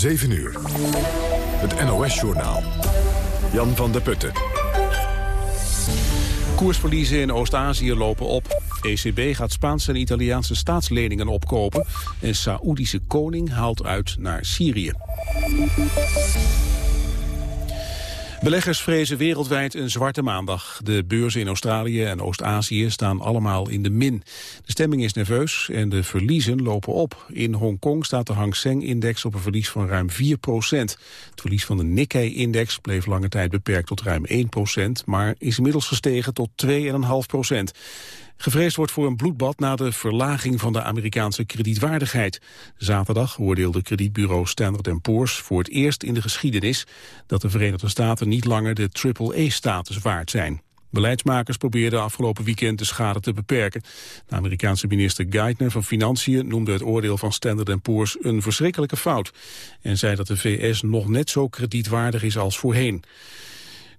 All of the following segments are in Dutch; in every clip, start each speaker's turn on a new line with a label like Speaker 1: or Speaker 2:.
Speaker 1: 7 uur. Het NOS-journaal. Jan van der Putten.
Speaker 2: Koersverliezen in Oost-Azië lopen op. ECB gaat Spaanse en Italiaanse staatsleningen opkopen. En Saoedische koning haalt uit naar Syrië. Beleggers vrezen wereldwijd een zwarte maandag. De beurzen in Australië en Oost-Azië staan allemaal in de min. De stemming is nerveus en de verliezen lopen op. In Hongkong staat de Hang Seng-index op een verlies van ruim 4 procent. Het verlies van de Nikkei-index bleef lange tijd beperkt tot ruim 1 procent... maar is inmiddels gestegen tot 2,5 procent. Gevreesd wordt voor een bloedbad na de verlaging van de Amerikaanse kredietwaardigheid. Zaterdag oordeelde kredietbureau Standard Poor's voor het eerst in de geschiedenis dat de Verenigde Staten niet langer de triple-A-status waard zijn. Beleidsmakers probeerden afgelopen weekend de schade te beperken. De Amerikaanse minister Geithner van Financiën noemde het oordeel van Standard Poor's een verschrikkelijke fout en zei dat de VS nog net zo kredietwaardig is als voorheen.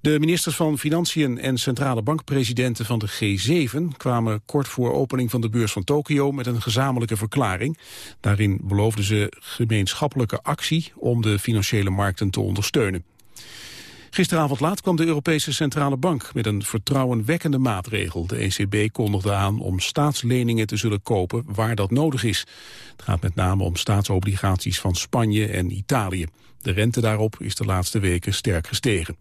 Speaker 2: De ministers van Financiën en centrale bankpresidenten van de G7 kwamen kort voor opening van de beurs van Tokio met een gezamenlijke verklaring. Daarin beloofden ze gemeenschappelijke actie om de financiële markten te ondersteunen. Gisteravond laat kwam de Europese Centrale Bank met een vertrouwenwekkende maatregel. De ECB kondigde aan om staatsleningen te zullen kopen waar dat nodig is. Het gaat met name om staatsobligaties van Spanje en Italië. De rente daarop is de laatste weken sterk gestegen.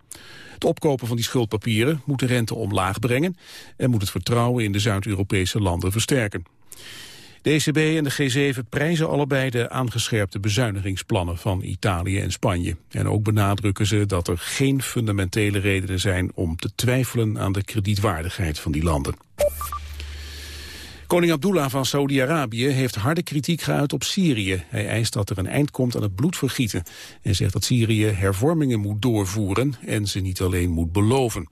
Speaker 2: Het opkopen van die schuldpapieren moet de rente omlaag brengen... en moet het vertrouwen in de Zuid-Europese landen versterken. De ECB en de G7 prijzen allebei de aangescherpte bezuinigingsplannen van Italië en Spanje. En ook benadrukken ze dat er geen fundamentele redenen zijn om te twijfelen aan de kredietwaardigheid van die landen. Koning Abdullah van Saudi-Arabië heeft harde kritiek geuit op Syrië. Hij eist dat er een eind komt aan het bloedvergieten. En zegt dat Syrië hervormingen moet doorvoeren en ze niet alleen moet beloven.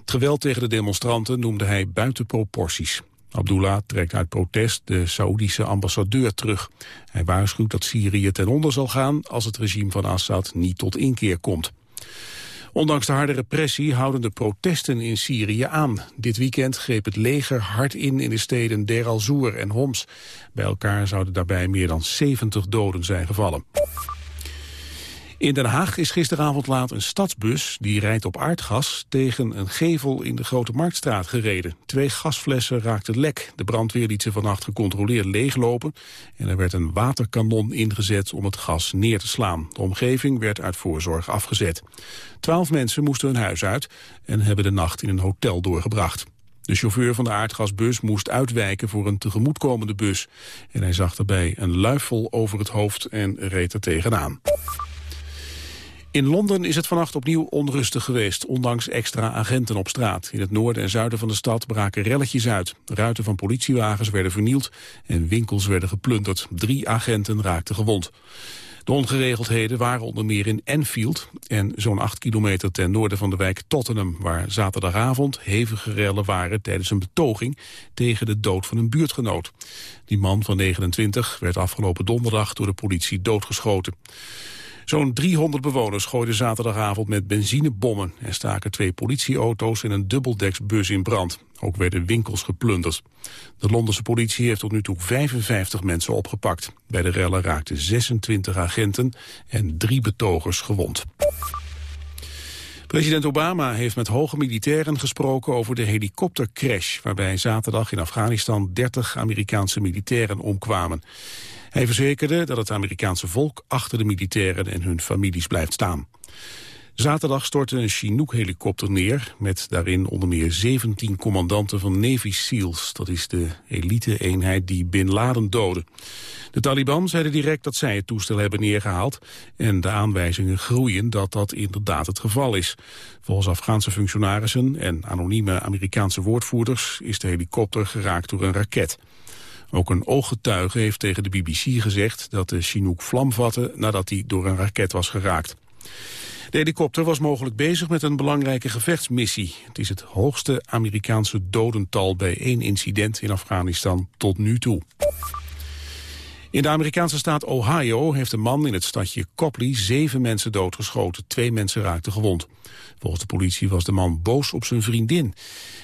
Speaker 2: Het geweld tegen de demonstranten noemde hij buiten proporties. Abdullah trekt uit protest de Saoedische ambassadeur terug. Hij waarschuwt dat Syrië ten onder zal gaan als het regime van Assad niet tot inkeer komt. Ondanks de harde repressie houden de protesten in Syrië aan. Dit weekend greep het leger hard in in de steden Der al-Zour en Homs. Bij elkaar zouden daarbij meer dan 70 doden zijn gevallen. In Den Haag is gisteravond laat een stadsbus die rijdt op aardgas tegen een gevel in de Grote Marktstraat gereden. Twee gasflessen raakten lek. De brandweer liet ze vannacht gecontroleerd leeglopen en er werd een waterkanon ingezet om het gas neer te slaan. De omgeving werd uit voorzorg afgezet. Twaalf mensen moesten hun huis uit en hebben de nacht in een hotel doorgebracht. De chauffeur van de aardgasbus moest uitwijken voor een tegemoetkomende bus. En hij zag daarbij een luifel over het hoofd en reed er tegenaan. In Londen is het vannacht opnieuw onrustig geweest, ondanks extra agenten op straat. In het noorden en zuiden van de stad braken relletjes uit. Ruiten van politiewagens werden vernield en winkels werden geplunderd. Drie agenten raakten gewond. De ongeregeldheden waren onder meer in Enfield en zo'n acht kilometer ten noorden van de wijk Tottenham, waar zaterdagavond hevige rellen waren tijdens een betoging tegen de dood van een buurtgenoot. Die man van 29 werd afgelopen donderdag door de politie doodgeschoten. Zo'n 300 bewoners gooiden zaterdagavond met benzinebommen... en staken twee politieauto's en een dubbeldeksbus in brand. Ook werden winkels geplunderd. De Londense politie heeft tot nu toe 55 mensen opgepakt. Bij de rellen raakten 26 agenten en drie betogers gewond. President Obama heeft met hoge militairen gesproken over de helikoptercrash... waarbij zaterdag in Afghanistan 30 Amerikaanse militairen omkwamen. Hij verzekerde dat het Amerikaanse volk achter de militairen en hun families blijft staan. Zaterdag stortte een Chinook-helikopter neer... met daarin onder meer 17 commandanten van Navy SEALs. Dat is de elite-eenheid die Bin Laden doodde. De Taliban zeiden direct dat zij het toestel hebben neergehaald... en de aanwijzingen groeien dat dat inderdaad het geval is. Volgens Afghaanse functionarissen en anonieme Amerikaanse woordvoerders... is de helikopter geraakt door een raket. Ook een ooggetuige heeft tegen de BBC gezegd dat de Chinook vlam vatte nadat hij door een raket was geraakt. De helikopter was mogelijk bezig met een belangrijke gevechtsmissie. Het is het hoogste Amerikaanse dodental bij één incident in Afghanistan tot nu toe. In de Amerikaanse staat Ohio heeft een man in het stadje Copley zeven mensen doodgeschoten. Twee mensen raakten gewond. Volgens de politie was de man boos op zijn vriendin.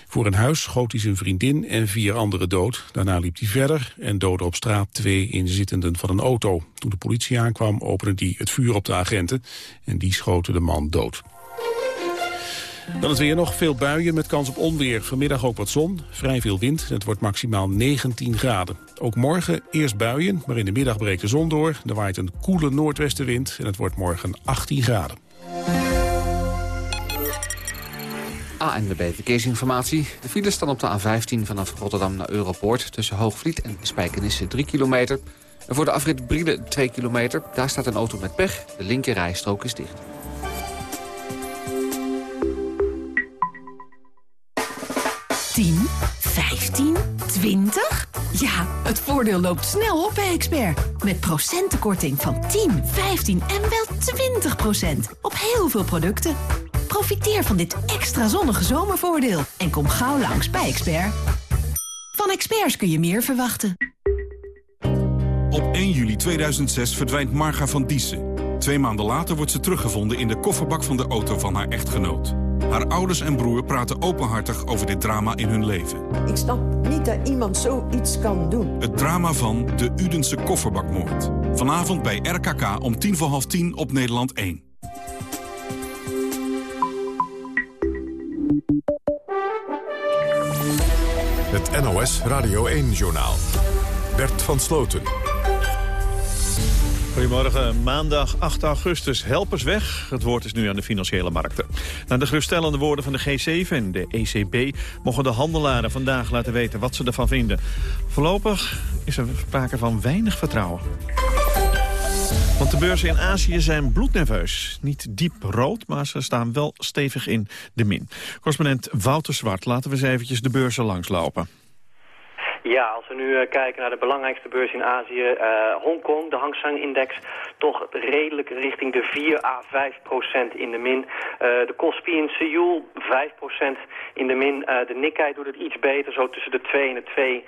Speaker 2: Voor een huis schoot hij zijn vriendin en vier anderen dood. Daarna liep hij verder en doodde op straat twee inzittenden van een auto. Toen de politie aankwam opende hij het vuur op de agenten en die schoten de man dood. Dan het weer nog veel buien met kans op onweer. Vanmiddag ook wat zon, vrij veel wind. Het wordt maximaal 19 graden. Ook morgen eerst buien, maar in de middag breekt de zon door. Er waait een koele noordwestenwind en het wordt morgen 18 graden.
Speaker 3: ANWB Verkeersinformatie. De files staan op de A15 vanaf Rotterdam naar Europoort... tussen Hoogvliet en Spijkenisse 3 kilometer. En voor de afrit Brielen 2 kilometer. Daar staat een auto met pech. De linker rijstrook is dicht.
Speaker 4: 10, 15, 20? Ja, het voordeel loopt snel op bij Expert. Met procentenkorting van 10, 15 en wel 20 procent. Op heel veel producten. Profiteer van dit extra zonnige zomervoordeel. En kom gauw langs bij Expert. Van experts kun je meer verwachten.
Speaker 5: Op 1 juli 2006 verdwijnt Marga van Diessen. Twee maanden later wordt ze teruggevonden in de kofferbak van de auto van haar echtgenoot. Haar ouders en broer praten openhartig over dit drama in hun leven.
Speaker 6: Ik snap niet dat iemand zoiets kan doen.
Speaker 5: Het drama van de Udense kofferbakmoord. Vanavond bij RKK om tien voor half tien op Nederland 1.
Speaker 1: NOS Radio 1-journaal. Bert van Sloten.
Speaker 7: Goedemorgen, maandag 8 augustus. Helpers weg. Het woord is nu aan de financiële markten. Na de geruststellende woorden van de G7 en de ECB... mogen de handelaren vandaag laten weten wat ze ervan vinden. Voorlopig is er sprake van weinig vertrouwen. Want de beurzen in Azië zijn bloednerveus. Niet diep rood, maar ze staan wel stevig in de min. Correspondent Wouter Zwart, laten we eens eventjes de beurzen langslopen.
Speaker 8: Ja, als we nu uh, kijken naar de belangrijkste beurs in Azië, uh, Hongkong, de Hang Seng-index, toch redelijk richting de 4 à 5 procent in de min. Uh, de Kospi in Seoul, 5 procent in de min. de Nikkei doet het iets beter, zo tussen de 2 en de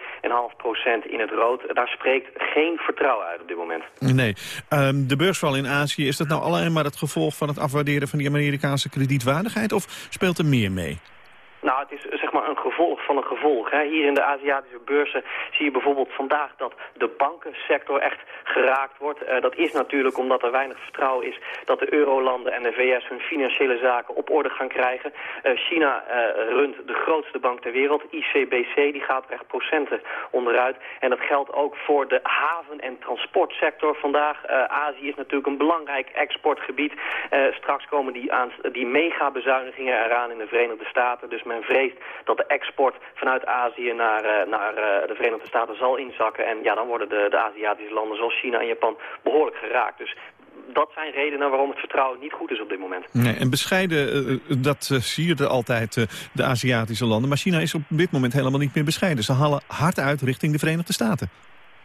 Speaker 8: 2,5 procent in het rood. Daar spreekt geen vertrouwen uit op dit moment.
Speaker 7: Nee. Um, de beursval in Azië, is dat nou alleen maar het gevolg van het afwaarderen van die Amerikaanse kredietwaardigheid of speelt er meer mee?
Speaker 8: Nou, het is zeg maar een gevolg van een gevolg. Hè. Hier in de Aziatische beurzen zie je bijvoorbeeld vandaag dat de bankensector echt geraakt wordt. Uh, dat is natuurlijk omdat er weinig vertrouwen is dat de eurolanden en de VS hun financiële zaken op orde gaan krijgen. Uh, China uh, runt de grootste bank ter wereld, ICBC, die gaat er echt procenten onderuit. En dat geldt ook voor de haven- en transportsector vandaag. Azië is natuurlijk een belangrijk exportgebied. straks komen die, aan, die megabezuinigingen eraan in de Verenigde Staten. Dus men vreest dat de export vanuit Azië naar, uh, naar uh, de Verenigde Staten zal inzakken. En ja, dan worden de, de Aziatische landen zoals China en Japan behoorlijk geraakt. Dus dat zijn redenen waarom het vertrouwen niet goed is op dit moment.
Speaker 7: Nee, en bescheiden, uh, dat uh, zie je altijd, uh, de Aziatische landen. Maar China is op dit moment helemaal niet meer bescheiden. Ze halen hard uit richting de Verenigde Staten.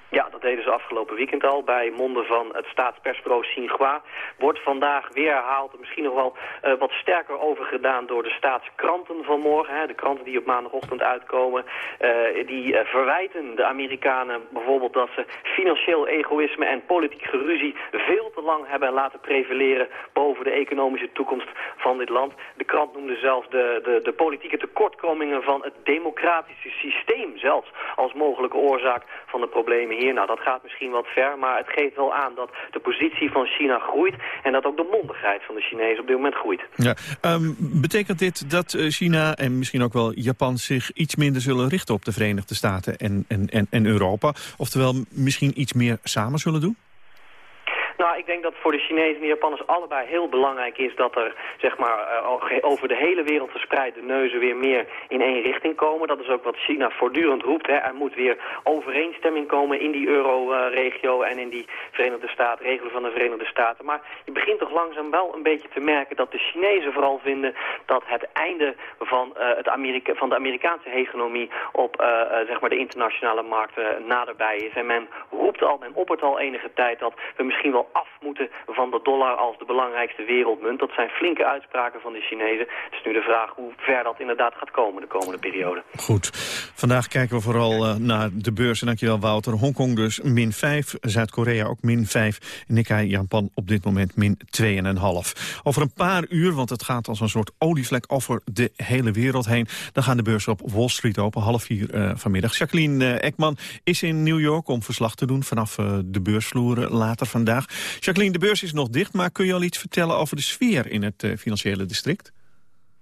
Speaker 8: Ja, dat deden ze afgelopen weekend al bij monden van het staatspersbureau Xinhua. Wordt vandaag weer herhaald en misschien nog wel uh, wat sterker overgedaan door de staatskranten van morgen. Hè, de kranten die op maandagochtend uitkomen. Uh, die uh, verwijten de Amerikanen bijvoorbeeld dat ze financieel egoïsme en politiek geruzie veel te lang hebben laten prevaleren boven de economische toekomst van dit land. De krant noemde zelfs de, de, de politieke tekortkomingen van het democratische systeem zelfs als mogelijke oorzaak van de problemen hier. Nou, dat gaat misschien wat ver, maar het geeft wel aan dat de positie van China groeit... en dat ook de mondigheid van de Chinezen op dit moment groeit.
Speaker 7: Ja, um, betekent dit dat eh, China en misschien ook wel Japan zich iets minder zullen richten op de Verenigde Staten en, en, en, en Europa? Oftewel misschien iets meer samen zullen doen?
Speaker 8: Nou, ik denk dat voor de Chinezen en de Japanners allebei heel belangrijk is dat er zeg maar, uh, over de hele wereld verspreide neuzen weer meer in één richting komen. Dat is ook wat China voortdurend roept. Hè. Er moet weer overeenstemming komen in die euro-regio en in die Verenigde Staten, regelen van de Verenigde Staten. Maar je begint toch langzaam wel een beetje te merken dat de Chinezen vooral vinden dat het einde van, uh, het Amerika van de Amerikaanse hegemonie op uh, zeg maar de internationale markten naderbij is. En men roept al, men oppert al enige tijd dat we misschien wel af moeten van de dollar als de belangrijkste wereldmunt. Dat zijn flinke uitspraken van de Chinezen. Het is nu de vraag hoe ver dat inderdaad gaat komen de komende periode.
Speaker 7: Goed. Vandaag kijken we vooral naar de beurzen. Dankjewel Wouter. Hongkong dus min 5, Zuid-Korea ook min 5. Nikkei Japan op dit moment min 2,5. Over een paar uur, want het gaat als een soort olievlek over de hele wereld heen. Dan gaan de beurzen op Wall Street open, half vier uh, vanmiddag. Jacqueline uh, Ekman is in New York om verslag te doen vanaf de beursvloer later vandaag. Jacqueline, de beurs is nog dicht, maar kun je al iets vertellen over de sfeer in het financiële district?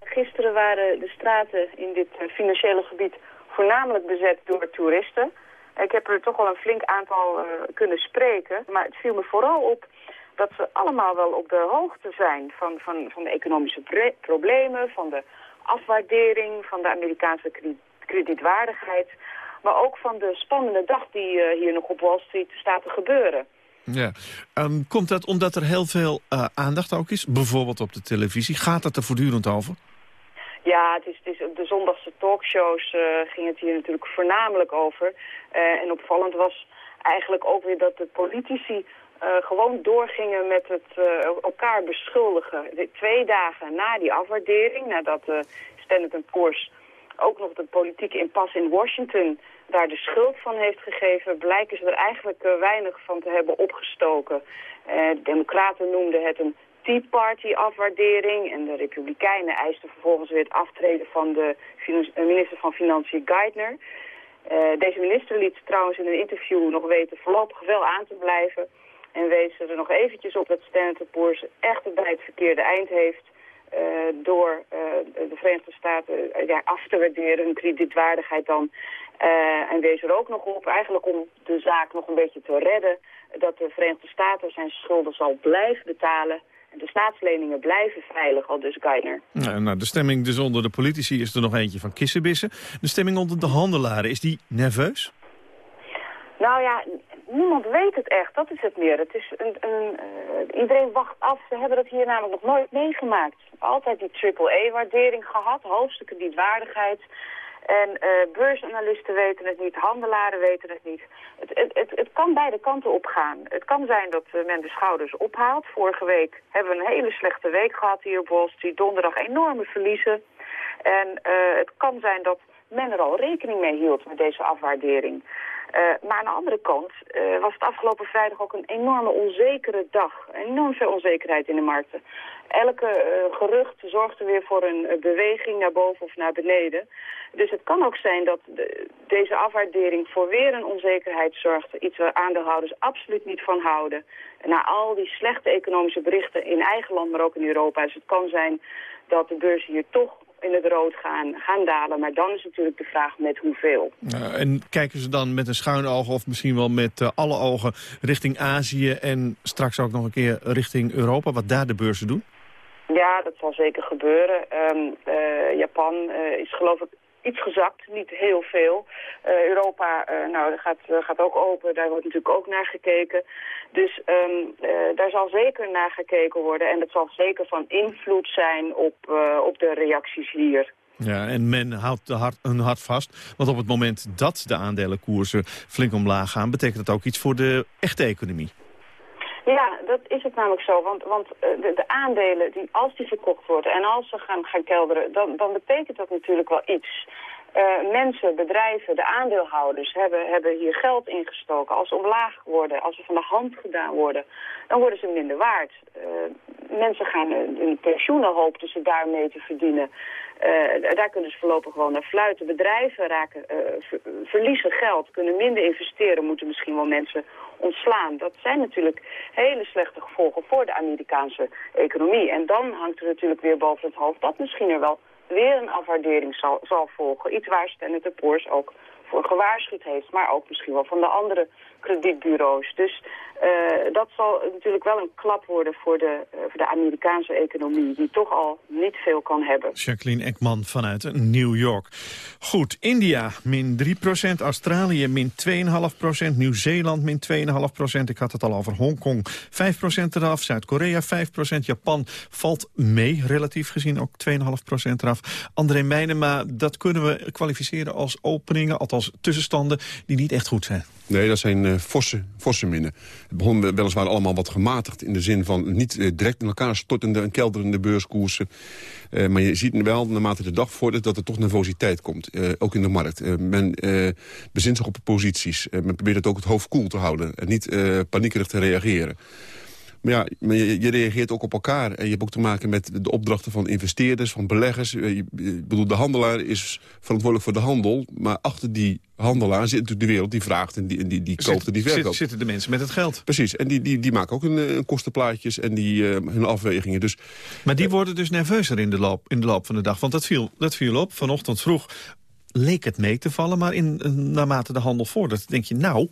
Speaker 9: Gisteren waren de straten in dit financiële gebied voornamelijk bezet door toeristen. Ik heb er toch al een flink aantal uh, kunnen spreken. Maar het viel me vooral op dat ze allemaal wel op de hoogte zijn van, van, van de economische problemen, van de afwaardering, van de Amerikaanse kredietwaardigheid. Maar ook van de spannende dag die hier nog op Wall Street staat te gebeuren.
Speaker 7: Ja. Um, komt dat omdat er heel veel uh, aandacht ook is? Bijvoorbeeld op de televisie. Gaat het er voortdurend over?
Speaker 9: Ja, het is, het is, de zondagse talkshows uh, ging het hier natuurlijk voornamelijk over. Uh, en opvallend was eigenlijk ook weer dat de politici gewoon doorgingen met het elkaar beschuldigen. Twee dagen na die afwaardering, nadat Standard Poor's ook nog de politieke impas in Washington daar de schuld van heeft gegeven, blijken ze er eigenlijk weinig van te hebben opgestoken. de democraten noemden het een Tea Party afwaardering. En de Republikeinen eisten vervolgens weer het aftreden van de eh, minister van Financiën Geithner. Deze minister liet trouwens in een interview nog weten voorlopig wel aan te blijven. En wees er nog eventjes op dat Standard Poor's echt bij het verkeerde eind heeft. Door de Verenigde Staten ja, af te waarderen, hun kredietwaardigheid dan. En wees er ook nog op, eigenlijk om de zaak nog een beetje te redden, dat de Verenigde Staten zijn schulden zal blijven betalen de staatsleningen blijven veilig, al dus Geithner.
Speaker 7: Nou, nou, de stemming dus onder de politici is er nog eentje van kissenbissen. De stemming onder de handelaren, is die nerveus?
Speaker 9: Nou ja, niemand weet het echt. Dat is het meer. Het is een, een uh, iedereen wacht af. Ze hebben dat hier namelijk nog nooit meegemaakt. Altijd die triple-E-waardering gehad, hoofdstukken die waardigheid. En uh, beursanalisten weten het niet, handelaren weten het niet. Het, het, het, kan beide kanten opgaan. Het kan zijn dat uh, men de schouders ophaalt. Vorige week hebben we een hele slechte week gehad hier op Wall. Donderdag enorme verliezen. En uh, het kan zijn dat men er al rekening mee hield met deze afwaardering. Uh, maar aan de andere kant uh, was het afgelopen vrijdag ook een enorme onzekere dag. Enorm veel onzekerheid in de markten. Elke uh, gerucht zorgt er weer voor een beweging naar boven of naar beneden. Dus het kan ook zijn dat de, deze afwaardering voor weer een onzekerheid zorgt. Iets waar aandeelhouders absoluut niet van houden. Na al die slechte economische berichten in eigen land, maar ook in Europa. Dus het kan zijn dat de beurzen hier toch in het rood gaan, gaan dalen. Maar dan is natuurlijk de vraag met hoeveel.
Speaker 7: Uh, en kijken ze dan met een schuin oog of misschien wel met uh, alle ogen richting Azië... en straks ook nog een keer richting Europa, wat daar de beurzen doen?
Speaker 9: Ja, dat zal zeker gebeuren. Um, uh, Japan is geloof ik iets gezakt, niet heel veel. Uh, Europa uh, nou, gaat, gaat ook open, daar wordt natuurlijk ook naar gekeken. Dus um, daar zal zeker naar gekeken worden en dat zal zeker van invloed zijn op, op de reacties hier.
Speaker 7: Ja, en men houdt de hart, hun hart vast. Want op het moment dat de aandelenkoersen flink omlaag gaan... betekent dat ook iets voor de echte economie.
Speaker 9: Dat is het namelijk zo. Want, want de, de, aandelen, die, als die verkocht worden en als ze gaan, gaan kelderen... Dan, dan betekent dat natuurlijk wel iets. Uh, mensen, bedrijven, de aandeelhouders hebben, hebben hier geld ingestoken. Als ze omlaag worden, als ze van de hand gedaan worden, dan worden ze minder waard. Uh, mensen gaan hun pensioenen hopen ze daarmee te verdienen. Uh, daar kunnen ze voorlopig gewoon naar fluiten. Bedrijven raken, ver, verliezen geld, kunnen minder investeren, moeten misschien wel mensen ontslaan. Dat zijn natuurlijk hele slechte gevolgen voor de Amerikaanse economie. En dan hangt er natuurlijk weer boven het hoofd dat misschien er wel weer een afwaardering zal, zal volgen. Iets waar Standard Poor's ook voor gewaarschuwd heeft, maar ook misschien wel van de andere kredietbureaus. Dus uh, dat zal natuurlijk wel een klap worden voor de, uh, voor de Amerikaanse economie... die toch al niet veel kan hebben.
Speaker 7: Jacqueline Ekman vanuit New York. Goed, India min 3% Australië min 2,5% Nieuw-Zeeland min 2,5% Ik had het al over Hongkong 5% eraf, Zuid-Korea 5% Japan valt mee, relatief gezien ook 2,5% eraf. André Meijnema, dat kunnen we kwalificeren als openingen, althans tussenstanden die niet echt goed zijn.
Speaker 10: Nee, dat zijn uh, forse, minnen. Het begon weliswaar allemaal wat gematigd... in de zin van niet uh, direct in elkaar stortende en kelderende beurskoersen. Uh, maar je ziet wel, naarmate de dag vordert... dat er toch nervositeit komt, ook in de markt. men bezint zich op posities. men probeert het ook het hoofd koel te houden... en niet paniekerig te reageren. Maar ja, je, je, reageert ook op elkaar. En je hebt ook te maken met de opdrachten van investeerders, van beleggers. Eh, ik bedoel, de handelaar is verantwoordelijk voor de handel. Maar achter die handelaar zit natuurlijk de wereld die vraagt en die, die, die koopt en die verkoopt.
Speaker 7: Zitten de mensen met het geld.
Speaker 10: Precies, en die, die, die maken ook hun, hun eh, kostenplaatjes en die, uh, hun afwegingen. Dus,
Speaker 7: maar die worden dus nerveuzer in de, loop, in de loop van de dag. Want dat viel, dat viel op, vanochtend vroeg leek het mee te vallen. Maar in, naarmate de handel vordert, denk je, nou,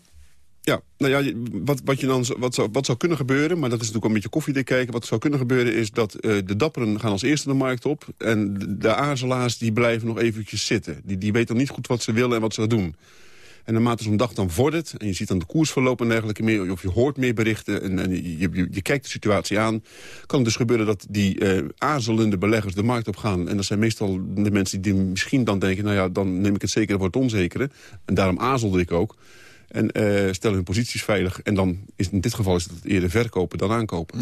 Speaker 10: ja, nou ja, wat, wat, je dan, wat, zou, wat zou kunnen gebeuren... maar dat is natuurlijk een beetje koffiedik kijken... wat zou kunnen gebeuren is dat uh, de dapperen gaan als eerste de markt op... en de, de die blijven nog eventjes zitten. Die, die weten nog niet goed wat ze willen en wat ze gaan doen. En naarmate zo'n dag dan vordert... en je ziet dan de koersverloop en dergelijke meer... of je hoort meer berichten en, je, je, kijkt de situatie aan... kan het dus gebeuren dat die uh, aarzelende beleggers de markt op gaan. En dat zijn meestal de mensen die misschien dan denken... nou ja, dan neem ik het zeker voor het onzekere. En daarom aarzelde ik ook... En uh, stellen hun posities veilig. En dan is in dit geval is het eerder verkopen dan aankopen.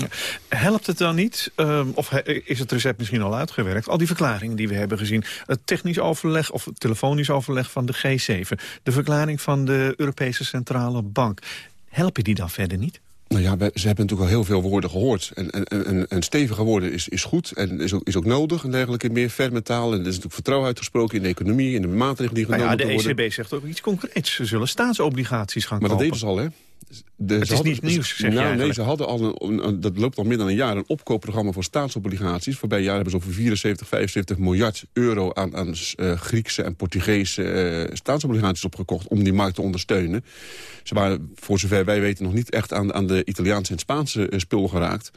Speaker 7: Helpt het dan niet, uh, of is het recept misschien al uitgewerkt... al die verklaringen die we hebben gezien... het technisch overleg of telefonisch overleg van de G7... de verklaring van de Europese Centrale Bank... helpen die dan verder niet?
Speaker 10: Nou ja, ze hebben natuurlijk al heel veel woorden gehoord. En, en, en, en stevige woorden is, is goed en is ook, is ook nodig. En dergelijke meer fermentaal. En er is natuurlijk vertrouwen uitgesproken in de economie... in de maatregelen die genomen
Speaker 7: worden. ja, de ECB zegt ook iets concreets. Ze zullen staatsobligaties gaan
Speaker 10: maar
Speaker 7: kopen.
Speaker 10: Maar dat deden ze al, hè?
Speaker 7: De, het is niet nieuws, zeg
Speaker 10: nou, Nee, ze hadden al een, dat loopt al meer dan een jaar... een opkoopprogramma voor staatsobligaties. Voorbij jaar hebben ze over 74, 75 miljard euro... aan, aan uh, Griekse en Portugese uh, staatsobligaties opgekocht... om die markt te ondersteunen. Ze waren, voor zover wij weten, nog niet echt aan, aan de Italiaanse en Spaanse uh, spul geraakt.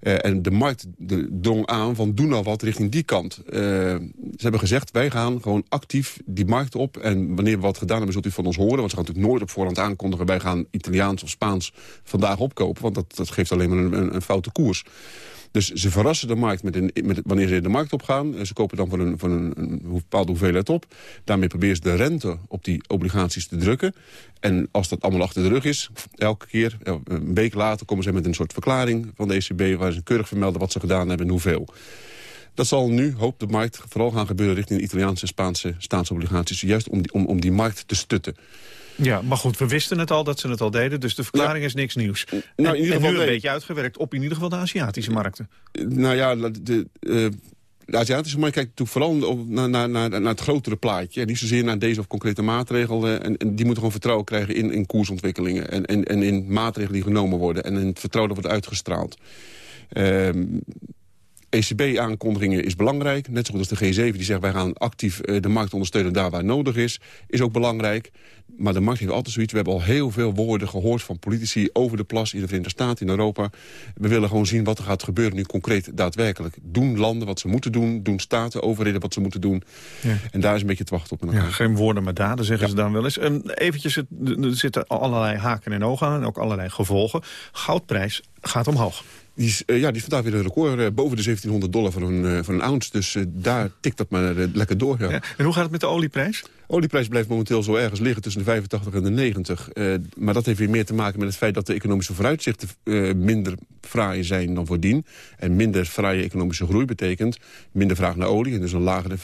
Speaker 10: Uh, en de markt drong aan van doe nou wat richting die kant. Uh, ze hebben gezegd, wij gaan gewoon actief die markt op. En wanneer we wat gedaan hebben, zult u van ons horen. Want ze gaan natuurlijk nooit op voorhand aankondigen... wij gaan Italiaans of Spaans vandaag opkopen. Want dat, dat geeft alleen maar een, een, een foute koers. Dus ze verrassen de markt met een, met, wanneer ze de markt opgaan. Ze kopen dan voor een, voor een, bepaalde hoeveelheid op. Daarmee proberen ze de rente op die obligaties te drukken. En als dat allemaal achter de rug is, elke keer, een week later... komen ze met een soort verklaring van de ECB... waar ze keurig vermelden wat ze gedaan hebben en hoeveel. Dat zal nu, hoopt de markt, vooral gaan gebeuren... richting de Italiaanse en Spaanse staatsobligaties. Juist om om, om die markt te stutten.
Speaker 7: Ja, maar goed, we wisten het al dat ze het al deden. Dus de verklaring is niks nieuws. Nou, in ieder geval, nu een beetje uitgewerkt op in ieder geval de Aziatische markten.
Speaker 10: Nou ja, de, uh, de Aziatische markt kijkt natuurlijk vooral naar, naar, naar, naar het grotere plaatje. En niet zozeer naar deze of concrete maatregelen. En, en die moeten gewoon vertrouwen krijgen in, in koersontwikkelingen. En, en, en in maatregelen die genomen worden. En in het vertrouwen dat wordt uitgestraald. Uh, ECB-aankondigingen is belangrijk. Net zoals de G7 die zegt wij gaan actief uh, de markt ondersteunen daar waar nodig is. Is ook belangrijk. Maar de markt heeft altijd zoiets. We hebben al heel veel woorden gehoord van politici over de plas in de Verenigde Staten, in Europa. We willen gewoon zien wat er gaat gebeuren nu concreet daadwerkelijk. Doen landen wat ze moeten doen. Doen staten, overheden wat ze moeten doen. Ja. En daar is een beetje te wachten op.
Speaker 7: Ja, geen woorden maar daden, zeggen ja. ze dan wel eens. En eventjes, er zitten allerlei haken en ogen aan en ook allerlei gevolgen. Goudprijs gaat omhoog.
Speaker 10: Die is, uh, ja, die is vandaag weer een record. Uh, boven de 1700 dollar voor een, uh, voor een ounce. Dus daar tikt dat maar lekker door. Ja.
Speaker 7: Ja. En hoe gaat het met de olieprijs?
Speaker 10: De olieprijs blijft momenteel zo ergens liggen tussen de 85 en de 90. maar dat heeft weer meer te maken met het feit dat de economische vooruitzichten minder fraai zijn dan voordien. En minder fraaie economische groei betekent minder vraag naar olie. En dus een lagere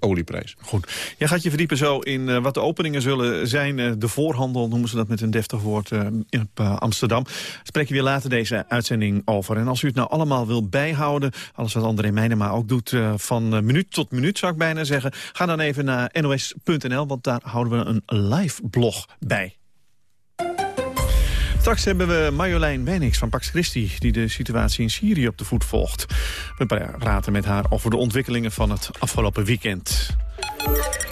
Speaker 10: olieprijs.
Speaker 7: Goed. Jij gaat je verdiepen zo in uh, wat de openingen zullen zijn. Uh, de voorhandel noemen ze dat met een deftig woord uh, in Amsterdam. Spreek je weer later deze uitzending over. En als u het nou allemaal wil bijhouden, alles wat André Meijnema ook doet... van minuut tot minuut zou ik bijna zeggen... ga dan even naar nos.nl, want daar houden we een live blog bij. Straks hebben we Marjolein Wenix van Pax Christi... die de situatie in Syrië op de voet volgt. We praten met haar over de ontwikkelingen van het afgelopen weekend.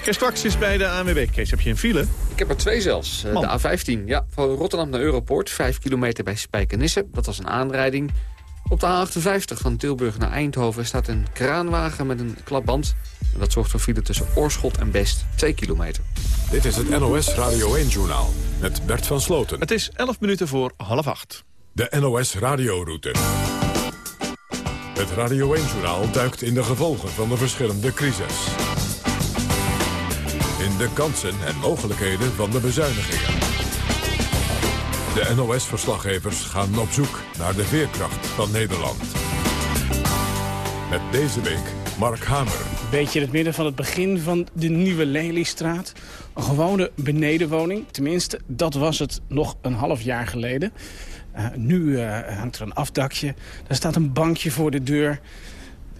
Speaker 7: Kees Kwaks is bij de ANWB. Kees, heb je een file?
Speaker 3: Ik heb er twee zelfs. Man. De A15, ja, van Rotterdam naar Europoort. Vijf kilometer bij Spijkenisse. Dat was een aanrijding. Op de A58 van Tilburg naar Eindhoven staat een kraanwagen met een klapband. En dat zorgt voor file tussen Oorschot en Best, 2 kilometer.
Speaker 1: Dit is het NOS Radio 1-journaal met Bert van Sloten.
Speaker 7: Het is 11 minuten voor half acht.
Speaker 1: De NOS Radioroute. Het Radio 1-journaal duikt in de gevolgen van de verschillende crisis in de kansen en mogelijkheden van de bezuinigingen. De NOS-verslaggevers gaan op zoek naar de veerkracht van Nederland. Met deze week Mark Hamer.
Speaker 11: Beetje in het midden van het begin van de nieuwe Lelystraat. Een gewone benedenwoning. Tenminste, dat was het nog een half jaar geleden. Uh, nu uh, hangt er een afdakje. Er staat een bankje voor de deur.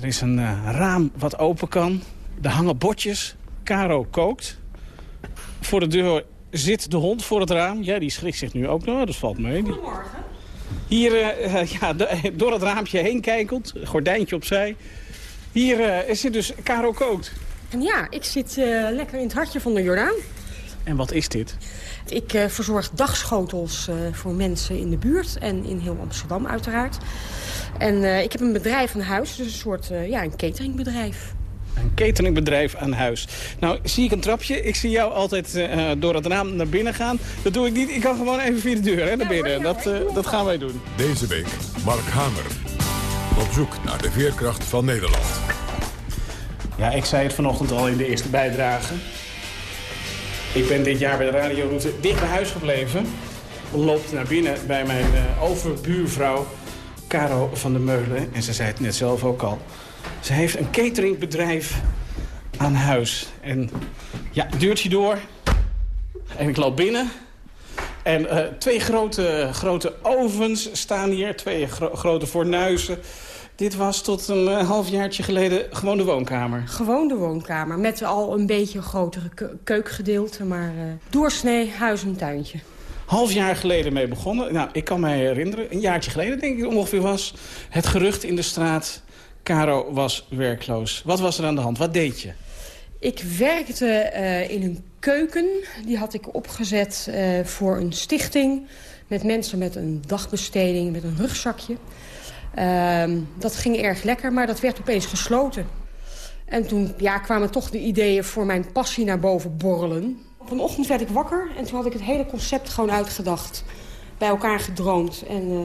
Speaker 11: Er is een uh, raam wat open kan. Er hangen bordjes. Caro kookt. Voor de deur zit de hond voor het raam. Ja, die schrikt zich nu ook nog. Dat valt mee.
Speaker 12: Goedemorgen.
Speaker 11: Hier ja, door het raampje heen kijkend. Gordijntje opzij. Hier zit dus Caro kookt.
Speaker 12: En ja, ik zit lekker in het hartje van de Jordaan.
Speaker 11: En wat is dit?
Speaker 12: Ik uh, verzorg dagschotels uh, voor mensen in de buurt en in heel Amsterdam uiteraard. En uh, ik heb een bedrijf aan huis, dus een soort ja, een cateringbedrijf.
Speaker 11: Een cateringbedrijf aan huis. Nou, zie ik een trapje. Ik zie jou altijd door het raam naar binnen gaan. Dat doe ik niet. Ik kan gewoon even via de deur hè, naar binnen. Ja, hoor, ja, dat, dat gaan wij doen.
Speaker 1: Deze week Mark Hamer. Op zoek naar de veerkracht van Nederland.
Speaker 11: Ja, ik zei het vanochtend al in de eerste bijdrage. Ik ben dit jaar bij de radioroute dicht bij huis gebleven. Loopt naar binnen bij mijn uh, overbuurvrouw Caro van der Meulen. En ze zei het net zelf ook al. Ze heeft een cateringbedrijf aan huis. En ja, deurtje door. En ik loop binnen. En uh, twee grote, grote ovens staan hier. Twee gro grote fornuizen. Dit was tot een uh, halfjaartje geleden gewoon de woonkamer.
Speaker 12: Gewoon de woonkamer, met al een beetje een grotere keukgedeelte. Maar uh, doorsnee, huis en tuintje.
Speaker 11: Half jaar geleden mee begonnen. Nou, ik kan mij herinneren, een jaartje geleden denk ik ongeveer was... het gerucht in de straat, Caro was werkloos. Wat was er aan de hand? Wat deed je?
Speaker 12: Ik werkte uh, in een keuken. Die had ik opgezet voor een stichting... met mensen met een dagbesteding, met een rugzakje... Uh, dat ging erg lekker, maar dat werd opeens gesloten. En toen ja, kwamen toch de ideeën voor mijn passie naar boven borrelen. Op een ochtend werd ik wakker en toen had ik het hele concept gewoon uitgedacht. Bij elkaar gedroomd. En uh,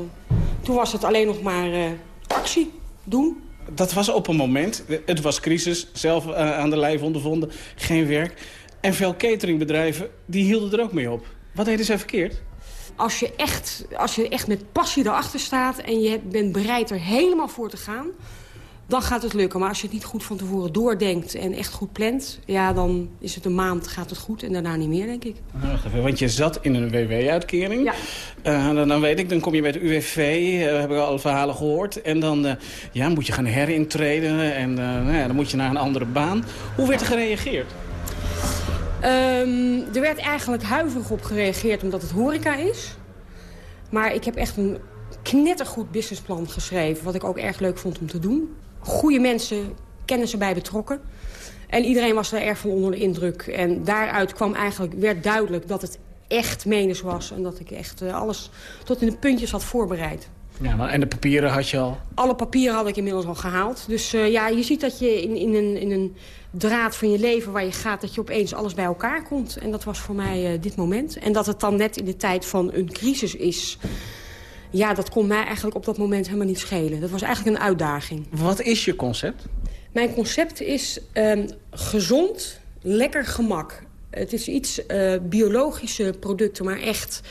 Speaker 12: toen was het alleen nog maar uh, actie, doen.
Speaker 11: Dat was op een moment, het was crisis, zelf aan de lijf ondervonden, geen werk. En veel cateringbedrijven, die hielden er ook mee op. Wat deden zij verkeerd?
Speaker 12: als je, echt, als je echt met passie erachter staat... en je bent bereid er helemaal voor te gaan... dan gaat het lukken. Maar als je het niet goed van tevoren doordenkt en echt goed plant... ja, dan is het een maand, gaat het goed en daarna niet meer, denk ik.
Speaker 11: Nou, want je zat in een WW-uitkering.
Speaker 12: Ja.
Speaker 11: Uh, dan, dan, weet ik, dan kom je bij de UWV, uh, heb ik al verhalen gehoord. En dan uh, ja, moet je gaan herintreden en nou ja, dan moet je naar een andere baan. Hoe werd er gereageerd?
Speaker 12: Um, er werd eigenlijk huiverig op gereageerd omdat het horeca is. Maar ik heb echt een knettergoed businessplan geschreven... wat ik ook erg leuk vond om te doen. Goede mensen, kennis erbij betrokken. En iedereen was er erg van onder de indruk. En daaruit kwam eigenlijk, werd duidelijk dat het echt menens was... en dat ik echt uh, alles tot in de puntjes had voorbereid.
Speaker 11: Ja, maar en de papieren had je al?
Speaker 12: Alle papieren had ik inmiddels al gehaald. Dus uh, ja, je ziet dat je in, in, een, in een draad van je leven waar je gaat... dat je opeens alles bij elkaar komt. En dat was voor mij uh, dit moment. En dat het dan net in de tijd van een crisis is... ja, dat kon mij eigenlijk op dat moment helemaal niet schelen. Dat was eigenlijk een uitdaging.
Speaker 11: Wat is je concept?
Speaker 12: Mijn concept is um, gezond, lekker gemak. Het is iets uh, biologische producten, maar echt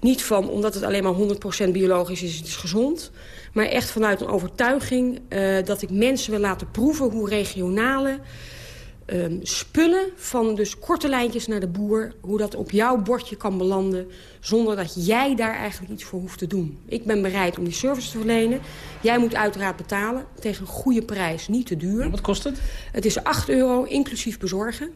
Speaker 12: niet van... omdat het alleen maar 100% biologisch is, het is gezond... maar echt vanuit een overtuiging uh, dat ik mensen wil laten proeven... hoe regionale um, spullen van dus korte lijntjes naar de boer... hoe dat op jouw bordje kan belanden... zonder dat jij daar eigenlijk iets voor hoeft te doen. Ik ben bereid om die service te verlenen. Jij moet uiteraard betalen tegen een goede prijs, niet te duur.
Speaker 11: Wat kost het?
Speaker 12: Het is 8 euro, inclusief bezorgen.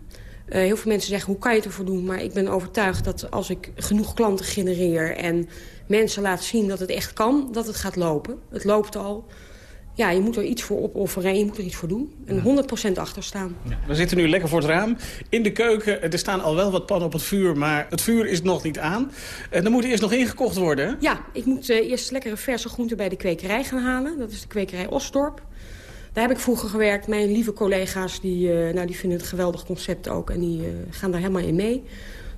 Speaker 12: Uh, heel veel mensen zeggen, hoe kan je het ervoor doen? Maar ik ben overtuigd dat als ik genoeg klanten genereer... en mensen laat zien dat het echt kan, dat het gaat lopen. Het loopt al. Ja, je moet er iets voor opofferen en je moet er iets voor doen. En 100% achter staan.
Speaker 11: Ja, we zitten nu lekker voor het raam. In de keuken, er staan al wel wat pannen op het vuur... maar het vuur is nog niet aan. En dan moet eerst nog ingekocht worden?
Speaker 12: Ja, ik moet uh, eerst lekkere verse groenten bij de kwekerij gaan halen. Dat is de kwekerij Osdorp. Daar heb ik vroeger gewerkt. Mijn lieve collega's die, uh, nou, die vinden het een geweldig concept ook. En die uh, gaan daar helemaal in mee.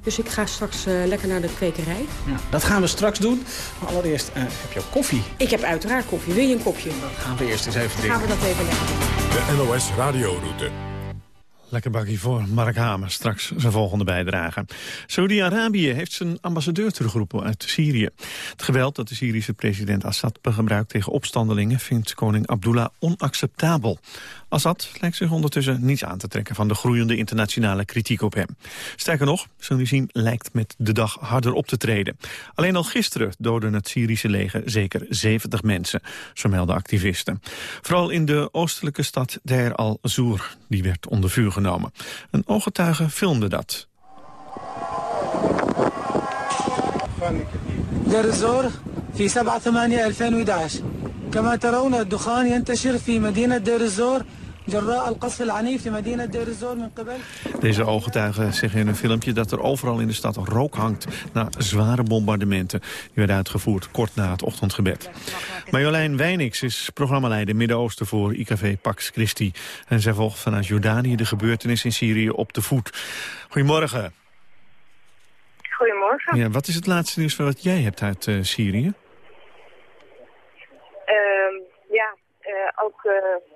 Speaker 12: Dus ik ga straks uh, lekker naar de kwekerij.
Speaker 11: Ja, dat gaan we straks doen. Maar allereerst, heb je ook koffie?
Speaker 12: Ik heb uiteraard koffie. Wil je een kopje?
Speaker 11: Dan gaan we eerst eens even drinken.
Speaker 12: Gaan we dat even leggen.
Speaker 1: De NOS Radioroute.
Speaker 7: Lekker bakje voor Mark Hamer. Straks zijn volgende bijdrage. Saudi-Arabië heeft zijn ambassadeur teruggeroepen uit Syrië. Het geweld dat de Syrische president Assad gebruikt tegen opstandelingen... vindt koning Abdullah onacceptabel. Assad lijkt zich ondertussen niets aan te trekken... van de groeiende internationale kritiek op hem. Sterker nog, zijn regime lijkt met de dag harder op te treden. Alleen al gisteren doden het Syrische leger zeker 70 mensen, zo melden activisten. Vooral in de oostelijke stad Der al-Zour, die werd onder vuur genomen. Een ooggetuige filmde dat.
Speaker 13: دير الزور في 7 8 2011 كما ترون الدخان ينتشر في مدينة دير الزور
Speaker 7: deze ooggetuigen zeggen in een filmpje dat er overal in de stad rook hangt... na zware bombardementen. Die werden uitgevoerd kort na het ochtendgebed. Marjolein Wijnix is programmaleider Midden-Oosten voor IKV Pax Christi. En zij volgt vanuit Jordanië de gebeurtenis in Syrië op de voet. Goedemorgen.
Speaker 14: Goedemorgen.
Speaker 7: Ja, wat is het laatste nieuws wat jij hebt uit eh, Syrië?
Speaker 14: Ehm, ja, eh, ook eh,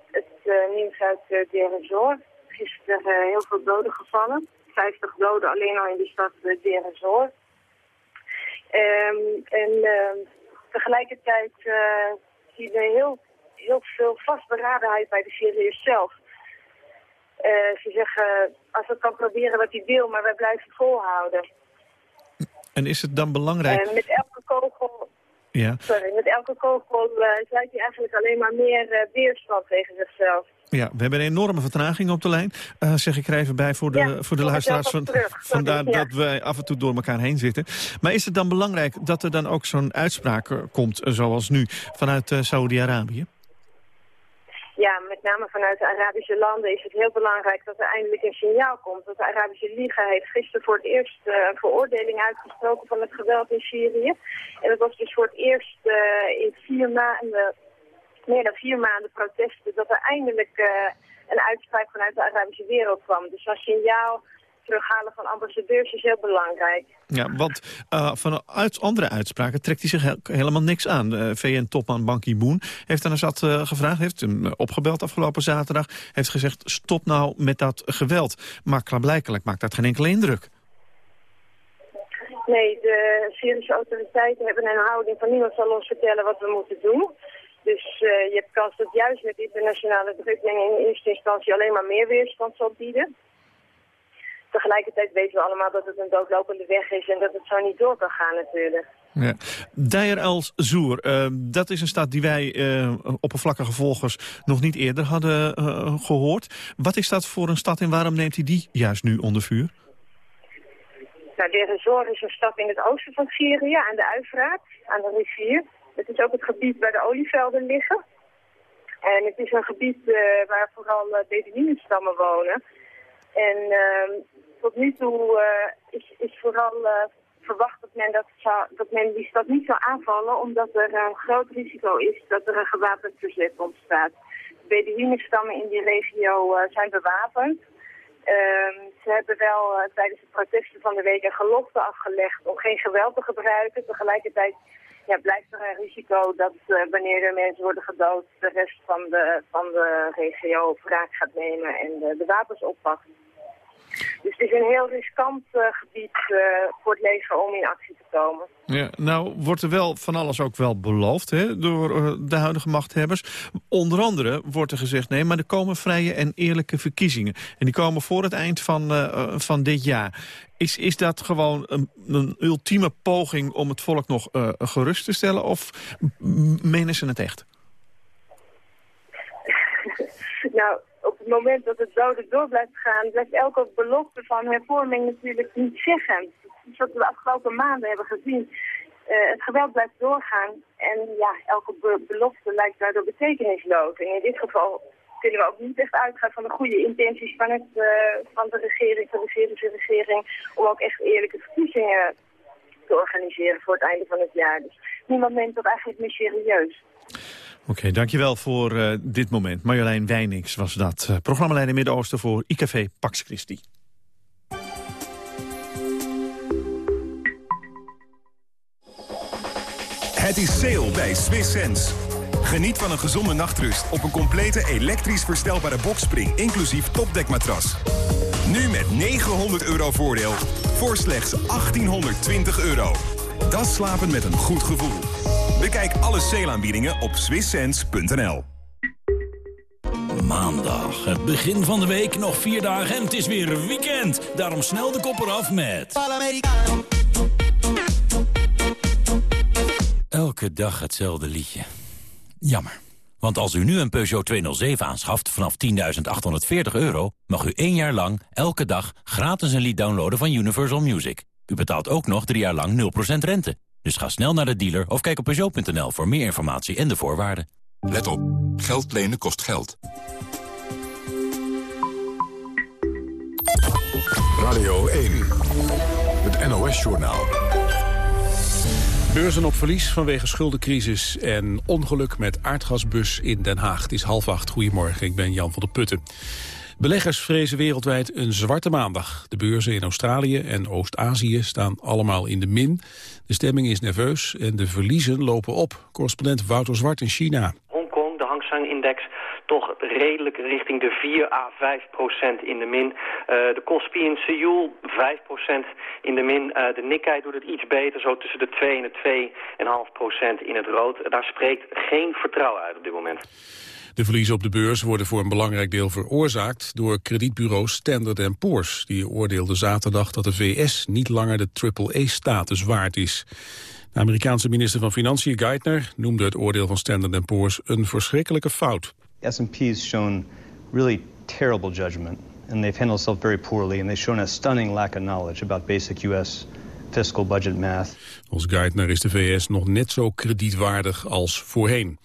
Speaker 14: nieuws uit uh, Deir ez-Zor. Gisteren eh, heel veel doden gevallen. 50 doden alleen al in de stad uh, Deir en ehm, tegelijkertijd eh, zien we heel, heel veel vastberadenheid bij de Syriërs zelf. Eh, ze zeggen, als het kan proberen wat hij wil, maar wij blijven volhouden.
Speaker 7: En is het dan belangrijk...
Speaker 14: Met elke kogel
Speaker 7: Ja.
Speaker 14: Sorry, met elke kogel uh, zet hij eigenlijk alleen maar meer uh, weerstand tegen zichzelf.
Speaker 7: Ja, we hebben een enorme vertraging op de lijn. Uh, zeg ik er even bij voor de,
Speaker 14: Ja,
Speaker 7: voor de luisteraars. Van, vandaar
Speaker 14: ja.
Speaker 7: dat wij af en toe door elkaar heen zitten. Maar is het dan belangrijk dat er dan ook zo'n uitspraak eh, komt, eh, zoals nu, vanuit eh, Saudi-Arabië?
Speaker 14: Ja, met name vanuit de Arabische landen is het heel belangrijk dat er eindelijk een signaal komt. Dat de Arabische Liga heeft gisteren voor het eerst eh, een veroordeling uitgesproken van het geweld in Syrië. En dat was dus voor het eerst eh, in vier maanden, meer dan vier maanden protesten, dat er eindelijk eh, een uitspraak vanuit de Arabische wereld kwam. Dus zo'n signaal terughalen van ambassadeurs is heel belangrijk.
Speaker 7: Ja, want eh, vanuit andere uitspraken trekt hij zich he- helemaal niks aan. De VN-topman Ban Ki-moon heeft aan Assad eh, gevraagd, heeft hem eh, opgebeld afgelopen zaterdag, heeft gezegd stop nou met dat geweld. Maar klaarblijkelijk maakt dat geen enkele indruk.
Speaker 14: Nee, de Syrische autoriteiten hebben een houding van niemand zal ons vertellen wat we moeten doen. Dus eh, je hebt kans dat juist met internationale drukking in eerste instantie alleen maar meer weerstand zal bieden. Tegelijkertijd weten we allemaal dat het een doodlopende weg is en dat het zo niet door kan gaan natuurlijk.
Speaker 7: Ja. Deir el-Zoer, eh, dat is een stad die wij eh, oppervlakkige volgers nog niet eerder hadden eh, gehoord. Wat is dat voor een stad en waarom neemt hij die juist nu onder vuur?
Speaker 14: Nou, Deir ez-Zor is een stad in het oosten van Syrië, aan de Uifraat, aan de rivier. Het is ook het gebied waar de olievelden liggen. En het is een gebied eh, waar vooral uh, Beduïnenstammen wonen. En ehm, tot nu toe eh, is, vooral eh, verwacht dat men, dat, dat men die stad niet zou aanvallen... omdat er een groot risico is dat er een gewapend verzet ontstaat. De Beduïnenstammen in die regio eh, zijn bewapend. Ehm, ze hebben wel tijdens de protesten van de week een gelofte afgelegd om geen geweld te gebruiken. Tegelijkertijd ja, blijft er een risico dat wanneer er mensen worden gedood, de rest van de, van de regio wraak gaat nemen en de, de wapens oppakt. Dus het is een heel riskant eh, gebied eh, voor het leger om in actie te komen.
Speaker 7: Ja, nou wordt er wel van alles ook wel beloofd hè, door eh, de huidige machthebbers. Onder andere wordt er gezegd, nee, maar er komen vrije en eerlijke verkiezingen. En die komen voor het eind van, van dit jaar. Is, is dat gewoon een, een ultieme poging om het volk nog gerust te stellen? Of menen ze het echt?
Speaker 14: nou, op het moment dat het doden door blijft gaan, blijft elke belofte van hervorming natuurlijk niet zeggen. Dat is wat we de afgelopen maanden hebben gezien. Eh, het geweld blijft doorgaan en ja, elke be- belofte lijkt daardoor betekenisloos. En in dit geval kunnen we ook niet echt uitgaan van de goede intenties van, het, eh, van de regering, van de Syrische regering, om ook echt eerlijke verkiezingen te organiseren voor het einde van het jaar. Dus niemand neemt dat eigenlijk meer serieus.
Speaker 7: Oké, dankjewel voor eh, dit moment. Marjolein Wijnings was dat. eh, programmaleider Midden-Oosten voor IKV Pax Christi.
Speaker 15: Het is sale bij Swiss Sense.
Speaker 16: Geniet van een gezonde nachtrust op een complete elektrisch verstelbare bokspring, inclusief topdekmatras. Nu met 900 euro voordeel voor slechts 1820 euro. Dat slapen met een goed gevoel. Bekijk alle sale op swisssense.nl.
Speaker 17: Maandag, het begin van de week, nog vier dagen en het is weer weekend. Daarom snel de kop eraf met... Elke dag hetzelfde liedje. Jammer. Want als u nu een Peugeot 207 aanschaft vanaf 10.840 euro... mag u één jaar lang, elke dag, gratis een lied downloaden van Universal Music. U betaalt ook nog drie jaar lang 0% rente. Dus ga snel naar de dealer of kijk op Peugeot.nl voor meer informatie en de voorwaarden.
Speaker 18: Let op. Geld lenen kost geld.
Speaker 1: Radio 1. Het NOS-journaal.
Speaker 2: Beurzen op verlies vanwege schuldencrisis en ongeluk met aardgasbus in Den Haag. Het is half acht. Goedemorgen, ik ben Jan van der Putten. Beleggers vrezen wereldwijd een zwarte maandag. De beurzen in Australië en Oost-Azië staan allemaal in de min. De stemming is nerveus en de verliezen lopen op. Correspondent Wouter Zwart in China.
Speaker 8: Hongkong, de Hang Seng-index, toch redelijk richting de 4 à 5 procent in de min. Uh, de Kospi in Seoul 5 procent in de min. Uh, de Nikkei doet het iets beter, zo tussen de 2 en de 2,5 procent in het rood. Daar spreekt geen vertrouwen uit op dit moment.
Speaker 2: De verliezen op de beurs worden voor een belangrijk deel veroorzaakt door kredietbureau Standard Poor's. Die oordeelde zaterdag dat de VS niet langer de AAA-status waard is. De Amerikaanse minister van Financiën Geithner noemde het oordeel van Standard Poor's een verschrikkelijke fout.
Speaker 19: S&P's shown really terrible judgment and they've handled themselves very poorly and they've shown a stunning lack of knowledge about basic US fiscal budget math.
Speaker 2: Volgens Geithner is de VS nog net zo kredietwaardig als voorheen.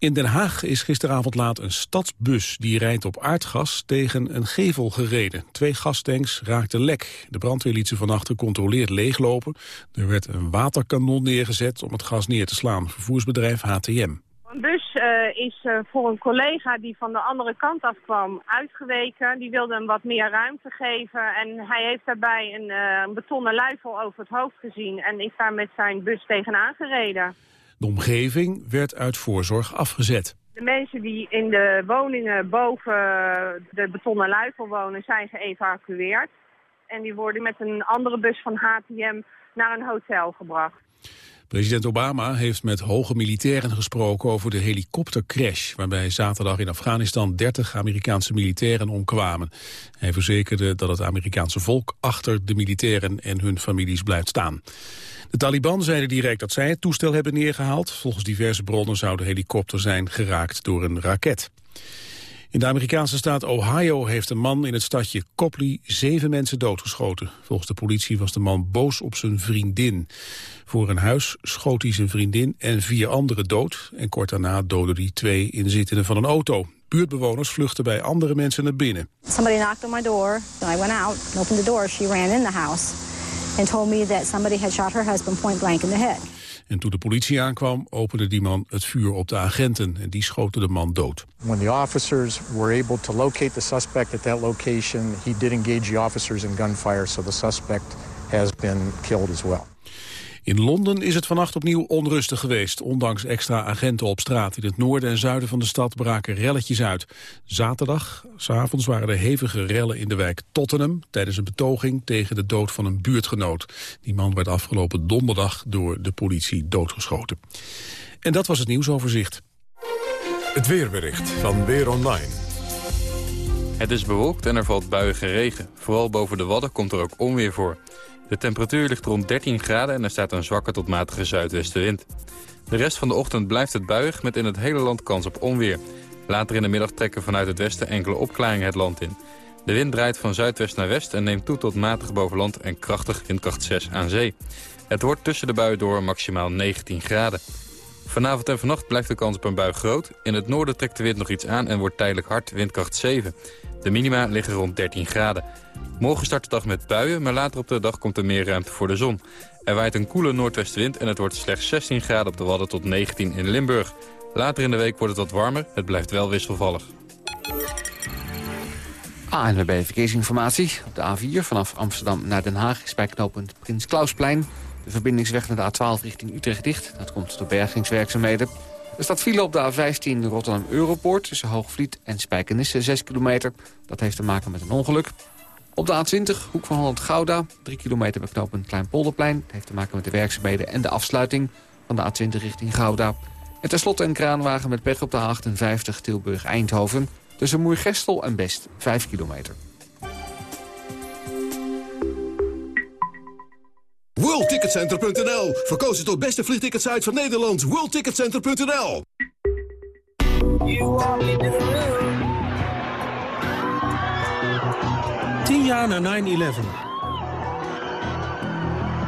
Speaker 2: In Den Haag is gisteravond laat een stadsbus die rijdt op aardgas tegen een gevel gereden. Twee gastanks raakten lek. De brandweer liet ze vannacht gecontroleerd leeglopen. Er werd een waterkanon neergezet om het gas neer te slaan. Vervoersbedrijf HTM.
Speaker 20: Een bus uh, is uh, voor een collega die van de andere kant af kwam uitgeweken. Die wilde hem wat meer ruimte geven. En hij heeft daarbij een, een betonnen luifel over het hoofd gezien. En is daar met zijn bus tegenaan gereden.
Speaker 2: De omgeving werd uit voorzorg afgezet.
Speaker 20: De mensen die in de woningen boven de betonnen luifel wonen zijn geëvacueerd. En die worden met een andere bus van HTM naar een hotel gebracht.
Speaker 2: President Obama heeft met hoge militairen gesproken over de helikoptercrash... waarbij zaterdag in Afghanistan 30 Amerikaanse militairen omkwamen. Hij verzekerde dat het Amerikaanse volk achter de militairen en hun families blijft staan. De Taliban zeiden direct dat zij het toestel hebben neergehaald. Volgens diverse bronnen zou de helikopter zijn geraakt door een raket. In de Amerikaanse staat Ohio heeft een man in het stadje Copley zeven mensen doodgeschoten. Volgens de politie was de man boos op zijn vriendin. Voor een huis schoot hij zijn vriendin en vier anderen dood. En kort daarna doodde hij twee inzittenden van een auto. Buurtbewoners vluchtten bij andere mensen naar binnen.
Speaker 21: Somebody knocked on my door. I went out and opened the door. She ran in the house and told me that somebody had shot her husband point blank in the head.
Speaker 2: En toen de politie aankwam, opende die man het vuur op de agenten. En die schoten de man dood.
Speaker 22: When the officers were able to locate the suspect at that location, he did engage the officers in gunfire, so the suspect has been killed as well.
Speaker 2: In Londen is het vannacht opnieuw onrustig geweest. Ondanks extra agenten op straat in het noorden en zuiden van de stad braken relletjes uit. Zaterdag, s'avonds waren er hevige rellen in de wijk Tottenham... tijdens een betoging tegen de dood van een buurtgenoot. Die man werd afgelopen donderdag door de politie doodgeschoten. En dat was het nieuwsoverzicht.
Speaker 1: Het weerbericht van Weer Online.
Speaker 23: Het is bewolkt en er valt buiige regen. Vooral boven de Wadden komt er ook onweer voor. De temperatuur ligt rond 13 graden en er staat een zwakke tot matige zuidwestenwind. De rest van de ochtend blijft het buig met in het hele land kans op onweer. Later in de middag trekken vanuit het westen enkele opklaringen het land in. De wind draait van zuidwest naar west en neemt toe tot matig boven land en krachtig windkracht 6 aan zee. Het wordt tussen de buien door maximaal 19 graden. Vanavond en vannacht blijft de kans op een bui groot. In het noorden trekt de wind nog iets aan en wordt tijdelijk hard windkracht 7. De minima liggen rond 13 graden. Morgen start de dag met buien, maar later op de dag komt er meer ruimte voor de zon. Er waait een koele noordwestenwind en het wordt slechts 16 graden op de Wadden tot 19 in Limburg. Later in de week wordt het wat warmer, het blijft wel wisselvallig.
Speaker 3: ANWB Verkeersinformatie. Op de A4 vanaf Amsterdam naar Den Haag is bij knooppunt Prins Klausplein. De verbindingsweg naar de A12 richting Utrecht dicht. Dat komt door bergingswerkzaamheden. Er staat file op de A15 Rotterdam-Europoort tussen Hoogvliet en Spijkenisse 6 kilometer. Dat heeft te maken met een ongeluk. Op de A20, hoek van Holland-Gouda, 3 kilometer bij knooppunt Kleinpolderplein. Dat heeft te maken met de werkzaamheden en de afsluiting van de A20 richting Gouda. En tenslotte een kraanwagen met pech op de A58 Tilburg-Eindhoven... tussen Moergestel en Best, 5 kilometer.
Speaker 24: WorldTicketCenter.nl Verkozen tot beste vliegticketsite van Nederland. WorldTicketCenter.nl
Speaker 25: Tien jaar na 9-11.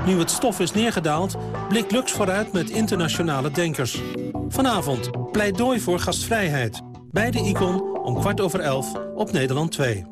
Speaker 25: Nu het stof is neergedaald, blikt Lux vooruit met internationale denkers. Vanavond pleidooi voor gastvrijheid. Bij de Icon om kwart over elf op Nederland 2.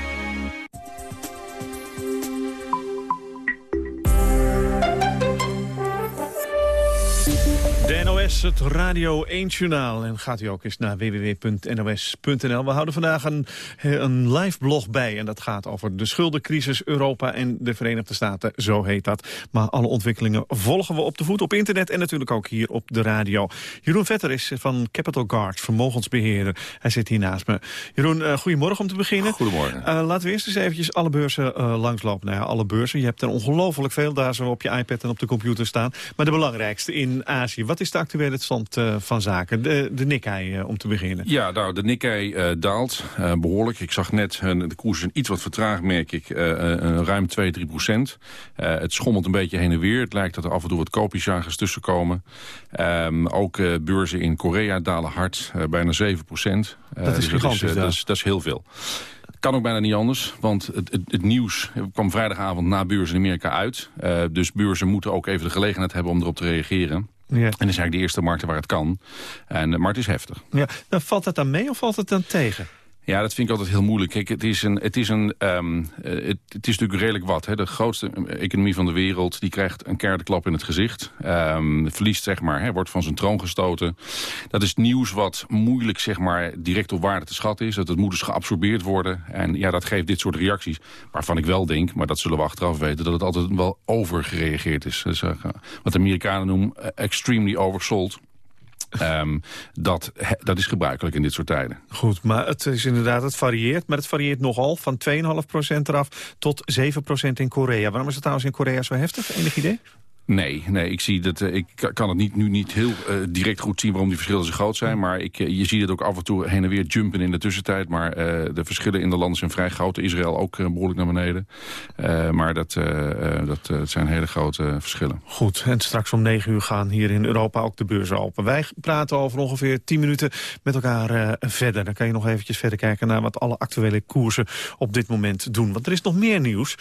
Speaker 7: NOS, het Radio 1-journaal. En gaat u ook eens naar www.nos.nl. We houden vandaag een, een live blog bij. En dat gaat over de schuldencrisis, Europa en de Verenigde Staten. Zo heet dat. Maar alle ontwikkelingen volgen we op de voet op internet... en natuurlijk ook hier op de radio. Jeroen Vetter is van Capital Guard, vermogensbeheerder. Hij zit hier naast me. Jeroen, uh, goedemorgen om te beginnen.
Speaker 26: Goedemorgen.
Speaker 7: Uh, laten we eerst eens eventjes alle beurzen uh, langslopen. Nou ja, alle beurzen. Je hebt er ongelooflijk veel daar zo op je iPad en op de computer staan. Maar de belangrijkste in Azië. Wat is de actuele stand uh, van zaken? De, de Nikkei, uh, om te beginnen.
Speaker 26: Ja, nou, de Nikkei uh, daalt behoorlijk. Ik zag net, de koers iets wat vertraagd, merk ik, ruim 2, 3 procent. het schommelt een beetje heen en weer. Het lijkt dat er af en toe wat kopiesjagers tussenkomen. Um, ook beurzen in Korea dalen hard, bijna 7 procent.
Speaker 7: dat is
Speaker 26: dus
Speaker 7: gigantisch,
Speaker 26: dat, is, dat, is, dat is heel veel. Kan ook bijna niet anders, want het, het, het, nieuws kwam vrijdagavond na beurs in Amerika uit. Uh, dus beurzen moeten ook even de gelegenheid hebben om erop te reageren. Ja. En dat is eigenlijk de eerste markten waar het kan. En, maar het is heftig.
Speaker 7: Ja, dan valt het dan mee of valt het dan tegen?
Speaker 26: Ja, dat vind ik altijd heel moeilijk. Het is, een, het is, een, um, het, het, is natuurlijk redelijk wat. Hè. De grootste economie van de wereld die krijgt een keiharde in het gezicht. Um, verliest, zeg maar, hè, wordt van zijn troon gestoten. Dat is nieuws wat moeilijk zeg maar, direct op waarde te schatten is. Dat het moet dus geabsorbeerd worden. En ja, dat geeft dit soort reacties. Waarvan ik wel denk, maar dat zullen we achteraf weten... dat het altijd wel overgereageerd is. Dus, uh, wat de Amerikanen noemen extremely oversold. Um, dat, dat is gebruikelijk in dit soort tijden.
Speaker 7: Goed, maar het is inderdaad, het varieert. Maar het varieert nogal van 2,5% eraf tot 7% in Korea. Waarom is het trouwens in Korea zo heftig? Enig idee?
Speaker 26: Nee, nee ik, zie dat, uh, ik kan het niet, nu niet heel uh, direct goed zien waarom die verschillen zo groot zijn. Maar ik, uh, je ziet het ook af en toe heen en weer jumpen in de tussentijd. Maar de verschillen in de landen zijn vrij groot. Israël ook behoorlijk naar beneden. maar dat, dat zijn hele grote verschillen.
Speaker 7: Goed, en straks om negen uur gaan hier in Europa ook de beurzen open. Wij praten over ongeveer tien minuten met elkaar verder. Dan kan je nog eventjes verder kijken naar wat alle actuele koersen op dit moment doen. Want er is nog meer nieuws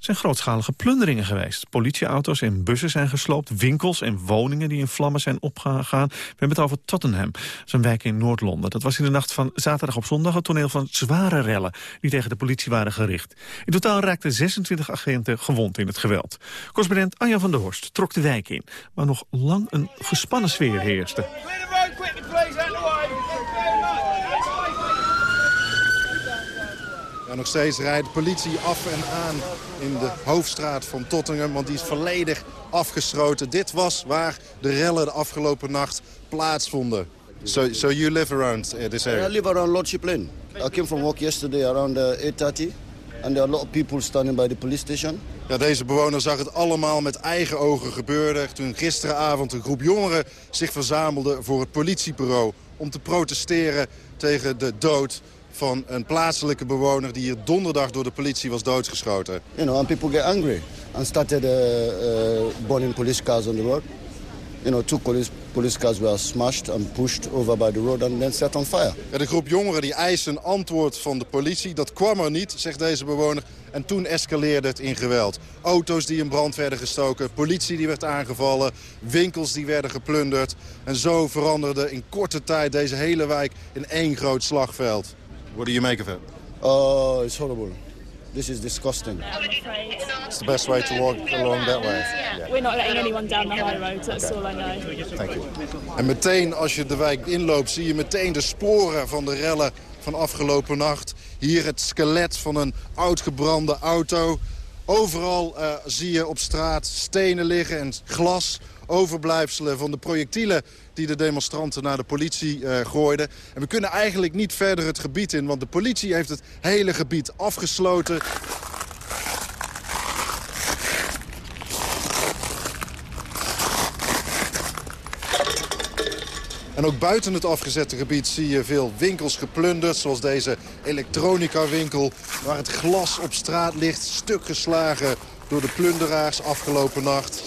Speaker 7: zijn grootschalige plunderingen geweest. Politieauto's en bussen zijn gesloopt, winkels en woningen die in vlammen zijn opgegaan. We hebben het over Tottenham, zijn wijk in Noord-Londen. Dat was in de nacht van zaterdag op zondag het toneel van zware rellen die tegen de politie waren gericht. In totaal raakten 26 agenten gewond in het geweld. Correspondent Anja van der Horst trok de wijk in, waar nog lang een gespannen sfeer heerste.
Speaker 27: Ja, nog steeds rijdt de politie af en aan in de hoofdstraat van Tottenham, want die is volledig afgesloten. Dit was waar de rellen de afgelopen nacht plaatsvonden. So, so you live around uh, this area?
Speaker 28: I live around Lordship Lane. I came from work yesterday around uh, 8.30. And there are a lot of people standing by the police station.
Speaker 27: Ja, deze bewoner zag het allemaal met eigen ogen gebeuren... toen gisteravond een groep jongeren zich verzamelde voor het politiebureau... om te protesteren tegen de dood van een plaatselijke bewoner die hier donderdag door de politie was doodgeschoten.
Speaker 28: You know, and people get angry and started uh, uh, burning police cars on the road. you know, two police, police cars were smashed and pushed over by the road and then set on fire.
Speaker 27: Ja, de groep jongeren die eisen een antwoord van de politie. Dat kwam er niet, zegt deze bewoner. En toen escaleerde het in geweld. Auto's die in brand werden gestoken, politie die werd aangevallen... winkels die werden geplunderd. En zo veranderde in korte tijd deze hele wijk in één groot slagveld. What do you make of it?
Speaker 28: Oh, it's horrible. This is disgusting.
Speaker 27: It's the best way to walk along that way.
Speaker 29: We're not letting anyone down the high road, that's all I know.
Speaker 27: Thank you. En meteen als je de wijk inloopt zie je meteen de sporen van de rellen van afgelopen nacht. Hier het skelet van een oudgebrande auto. Overal uh, zie je op straat stenen liggen en glas. Overblijfselen van de projectielen die de demonstranten naar de politie uh, gooiden. En we kunnen eigenlijk niet verder het gebied in, want de politie heeft het hele gebied afgesloten. En ook buiten het afgezette gebied zie je veel winkels geplunderd. Zoals deze elektronica-winkel waar het glas op straat ligt. Stuk geslagen door de plunderaars afgelopen nacht.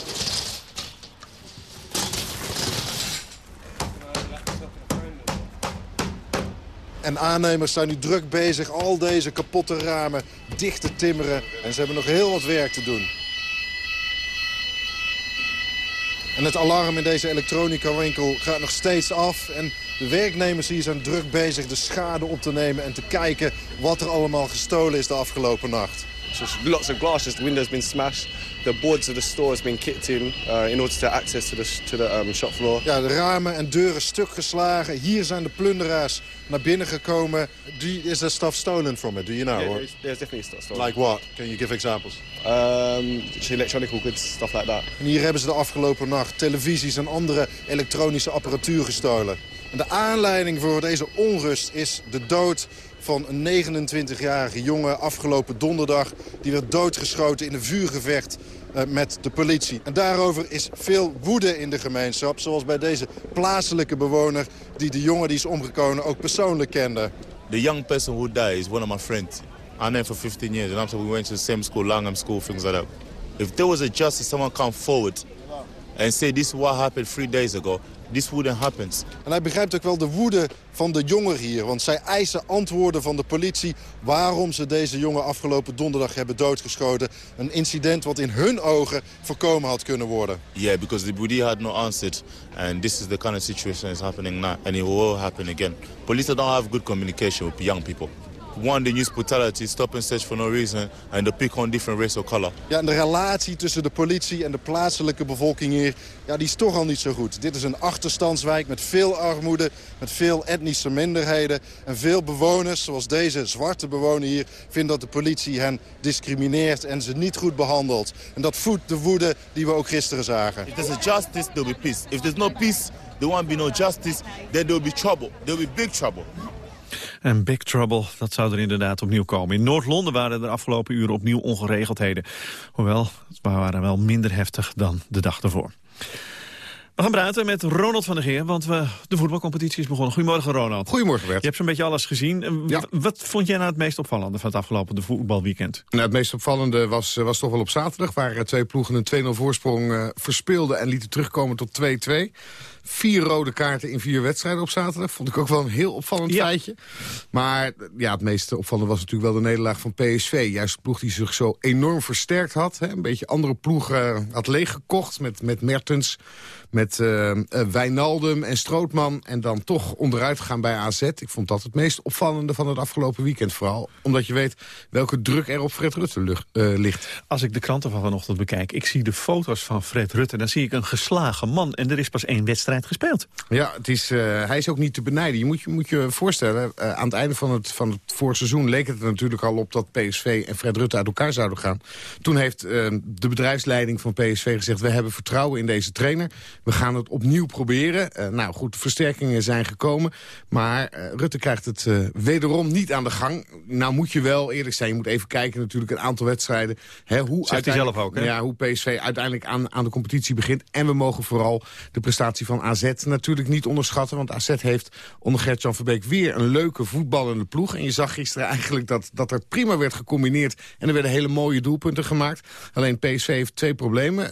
Speaker 27: En aannemers zijn nu druk bezig al deze kapotte ramen dicht te timmeren. En ze hebben nog heel wat werk te doen. En het alarm in deze elektronica-winkel gaat nog steeds af. En de werknemers hier zijn druk bezig de schade op te nemen... en te kijken wat er allemaal gestolen is de afgelopen nacht.
Speaker 30: So lots of glass, just the windows been smashed. The boards of the store has been kicked in uh, in order to access to the, to the um, shop floor.
Speaker 27: Ja, de ramen en deuren stuk geslagen. Hier zijn de plunderaars naar binnen gekomen. Do you, is there stuff stolen from it? Do you know?
Speaker 30: Yeah, there's, there's definitely stuff stolen.
Speaker 27: Like what? Can you give examples?
Speaker 30: Um, electronical goods, stuff like that.
Speaker 27: En hier hebben ze de afgelopen nacht televisies en andere elektronische apparatuur gestolen. En de aanleiding voor deze onrust is de dood van een 29-jarige jongen afgelopen donderdag. Die werd doodgeschoten in een vuurgevecht eh, met de politie. En daarover is veel woede in de gemeenschap. Zoals bij deze plaatselijke bewoner die de jongen die is omgekomen ook persoonlijk kende.
Speaker 31: The young person who died is one of my friends. I know for 15 years, and after we went to the same school, Langham School, things like that. If there was a justice, someone come forward and say this is what happened three days ago, this wouldn't happen.
Speaker 27: En hij begrijpt ook wel de woede van de jongeren hier. Want zij eisen antwoorden van de politie waarom ze deze jongen afgelopen donderdag hebben doodgeschoten. Een incident wat in hun ogen voorkomen had kunnen worden.
Speaker 31: Yeah, because the Budi had no answered, and this is the kind of situation that's happening now, and it will happen again. Police don't have good communication with young people. One, they use brutality, stop and search for no reason, and they pick on different race or color.
Speaker 27: Ja, en de relatie tussen de politie en de plaatselijke bevolking hier, ja, die is toch al niet zo goed. Dit is een achterstandswijk met veel armoede, met veel etnische minderheden. En veel bewoners, zoals deze zwarte bewoner hier, vinden dat de politie hen discrimineert en ze niet goed behandelt. En dat voedt de woede die we ook gisteren zagen.
Speaker 31: If there's a justice, there'll be peace. If there's no peace, there won't be no justice, then there'll be trouble. There'll be big trouble.
Speaker 7: En Big Trouble, dat zou er inderdaad opnieuw komen. In Noord-Londen waren er de afgelopen uren opnieuw ongeregeldheden. Hoewel, het waren wel minder heftig dan de dag ervoor. We gaan praten met Ronald van der Geer, want we, de voetbalcompetitie is begonnen. Goedemorgen, Ronald.
Speaker 2: Goedemorgen, Bert.
Speaker 7: Je hebt zo'n beetje alles gezien. Eh, w- Wat vond jij nou het meest opvallende van het afgelopen voetbalweekend?
Speaker 32: Nou, het meest opvallende was, eh, was toch wel op zaterdag... waar eh, twee ploegen een 2-0 voorsprong verspeelden... en lieten terugkomen tot 2-2. Vier rode kaarten in vier wedstrijden op zaterdag. Vond ik ook wel een heel opvallend feitje. Maar ja, het meest opvallende was natuurlijk wel de nederlaag van PSV. Juist de ploeg die zich zo enorm versterkt had. Hè. Een beetje andere ploeg eh, had leeggekocht met, met Mertens... met eh, eh, Wijnaldum en Strootman. En dan toch onderuit gaan bij AZ. Ik vond dat het meest opvallende van het afgelopen weekend vooral. Omdat je weet welke druk er op Fred Rutte lucht- eh, ligt.
Speaker 7: Als ik de kranten van vanochtend bekijk, ik zie de foto's van Fred Rutte... dan zie ik een geslagen man en er is pas één wedstrijd gespeeld.
Speaker 32: Ja, het is, hij is ook niet te benijden. Je moet je, moet je voorstellen, aan het einde van het, van het voorseizoen... leek het er natuurlijk al op dat PSV en Fred Rutte uit elkaar zouden gaan. Toen heeft de bedrijfsleiding van PSV gezegd... we hebben vertrouwen in deze trainer. We gaan het opnieuw proberen. Eh, nou goed, versterkingen zijn gekomen. Maar eh, Rutte krijgt het eh, wederom niet aan de gang. Nou moet je wel eerlijk zijn. Je moet even kijken natuurlijk een aantal wedstrijden. Hè, hoe
Speaker 7: hij zelf ook, hè?
Speaker 32: Ja, hoe PSV uiteindelijk aan, aan de competitie begint. En we mogen vooral de prestatie van AZ natuurlijk niet onderschatten. Want AZ heeft onder Gert-Jan Verbeek weer een leuke voetballende ploeg. En je zag gisteren eigenlijk dat, dat er prima werd gecombineerd. En er werden hele mooie doelpunten gemaakt. Alleen PSV heeft twee problemen.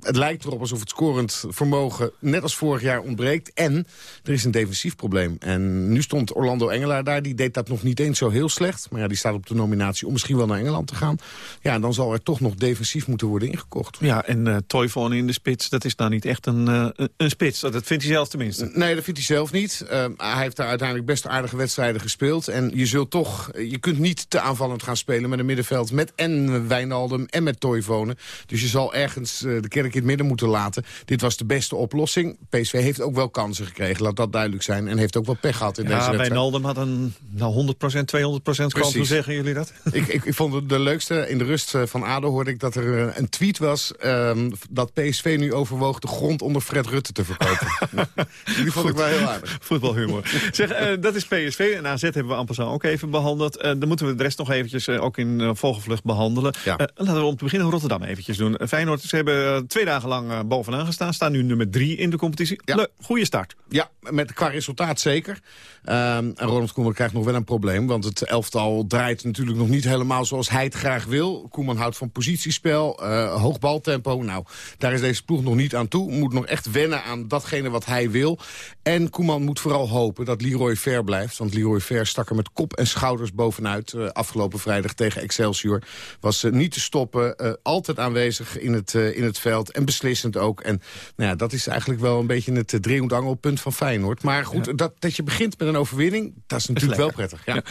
Speaker 32: Het lijkt erop alsof het scorend vermogen net als vorig jaar ontbreekt. En er is een defensief probleem. En nu stond Orlando Engelaar daar. Die deed dat nog niet eens zo heel slecht. Maar ja, die staat op de nominatie om misschien wel naar Engeland te gaan. Ja, dan zal er toch nog defensief moeten worden ingekocht.
Speaker 7: Ja, en uh, Toyfone in de spits, dat is nou niet echt een, uh, een spits. Dat vindt hij zelf tenminste.
Speaker 32: Nee, dat vindt hij zelf niet. Uh, hij heeft daar uiteindelijk best aardige wedstrijden gespeeld. En je zult toch, je kunt niet te aanvallend gaan spelen met een middenveld... met en Wijnaldum en met Toyfone. Dus je zal ergens de kerk in het midden moeten laten. Dit was de beste oplossing. PSV heeft ook wel kansen gekregen, laat dat duidelijk zijn. En heeft ook wel pech gehad in deze wedstrijd.
Speaker 7: Wijnaldum had een nou, 100%, 200% kans. Hoe zeggen jullie dat?
Speaker 32: Ik, ik, ik vond het de leukste. In de rust van ADO hoorde ik dat er een tweet was... Um, dat PSV nu overwoog de grond onder Fred Rutte te verkopen. Die vond ik wel heel aardig.
Speaker 7: Voetbalhumor. zeg, uh, dat is PSV. En AZ hebben we amper ook even behandeld. Uh, dan moeten we de rest nog eventjes uh, ook in volgevlucht behandelen. Ja. laten we om te beginnen Rotterdam eventjes doen. Feyenoord, ze hebben twee dagen lang bovenaan gestaan. Staan nu nummer drie in de competitie. Ja. Le goede start.
Speaker 32: Ja, met, qua resultaat zeker. Um, en Ronald Koeman krijgt nog wel een probleem. Want het elftal draait natuurlijk nog niet helemaal zoals hij het graag wil. Koeman houdt van positiespel, hoog baltempo. Nou, daar is deze ploeg nog niet aan toe. Moet nog echt wennen aan datgene wat hij wil. En Koeman moet vooral hopen dat Leroy Ver blijft. Want Leroy Ver stak er met kop en schouders bovenuit. Uh, afgelopen vrijdag tegen Excelsior. Was uh, niet te stoppen. Uh, altijd aanwezig in het, in het veld. En beslissend ook. En nou ja, dat is eigenlijk wel een beetje het driehoed angelpunt van Feyenoord. Maar goed, ja. dat, dat je begint met een overwinning, dat is natuurlijk wel prettig. Ja. ja.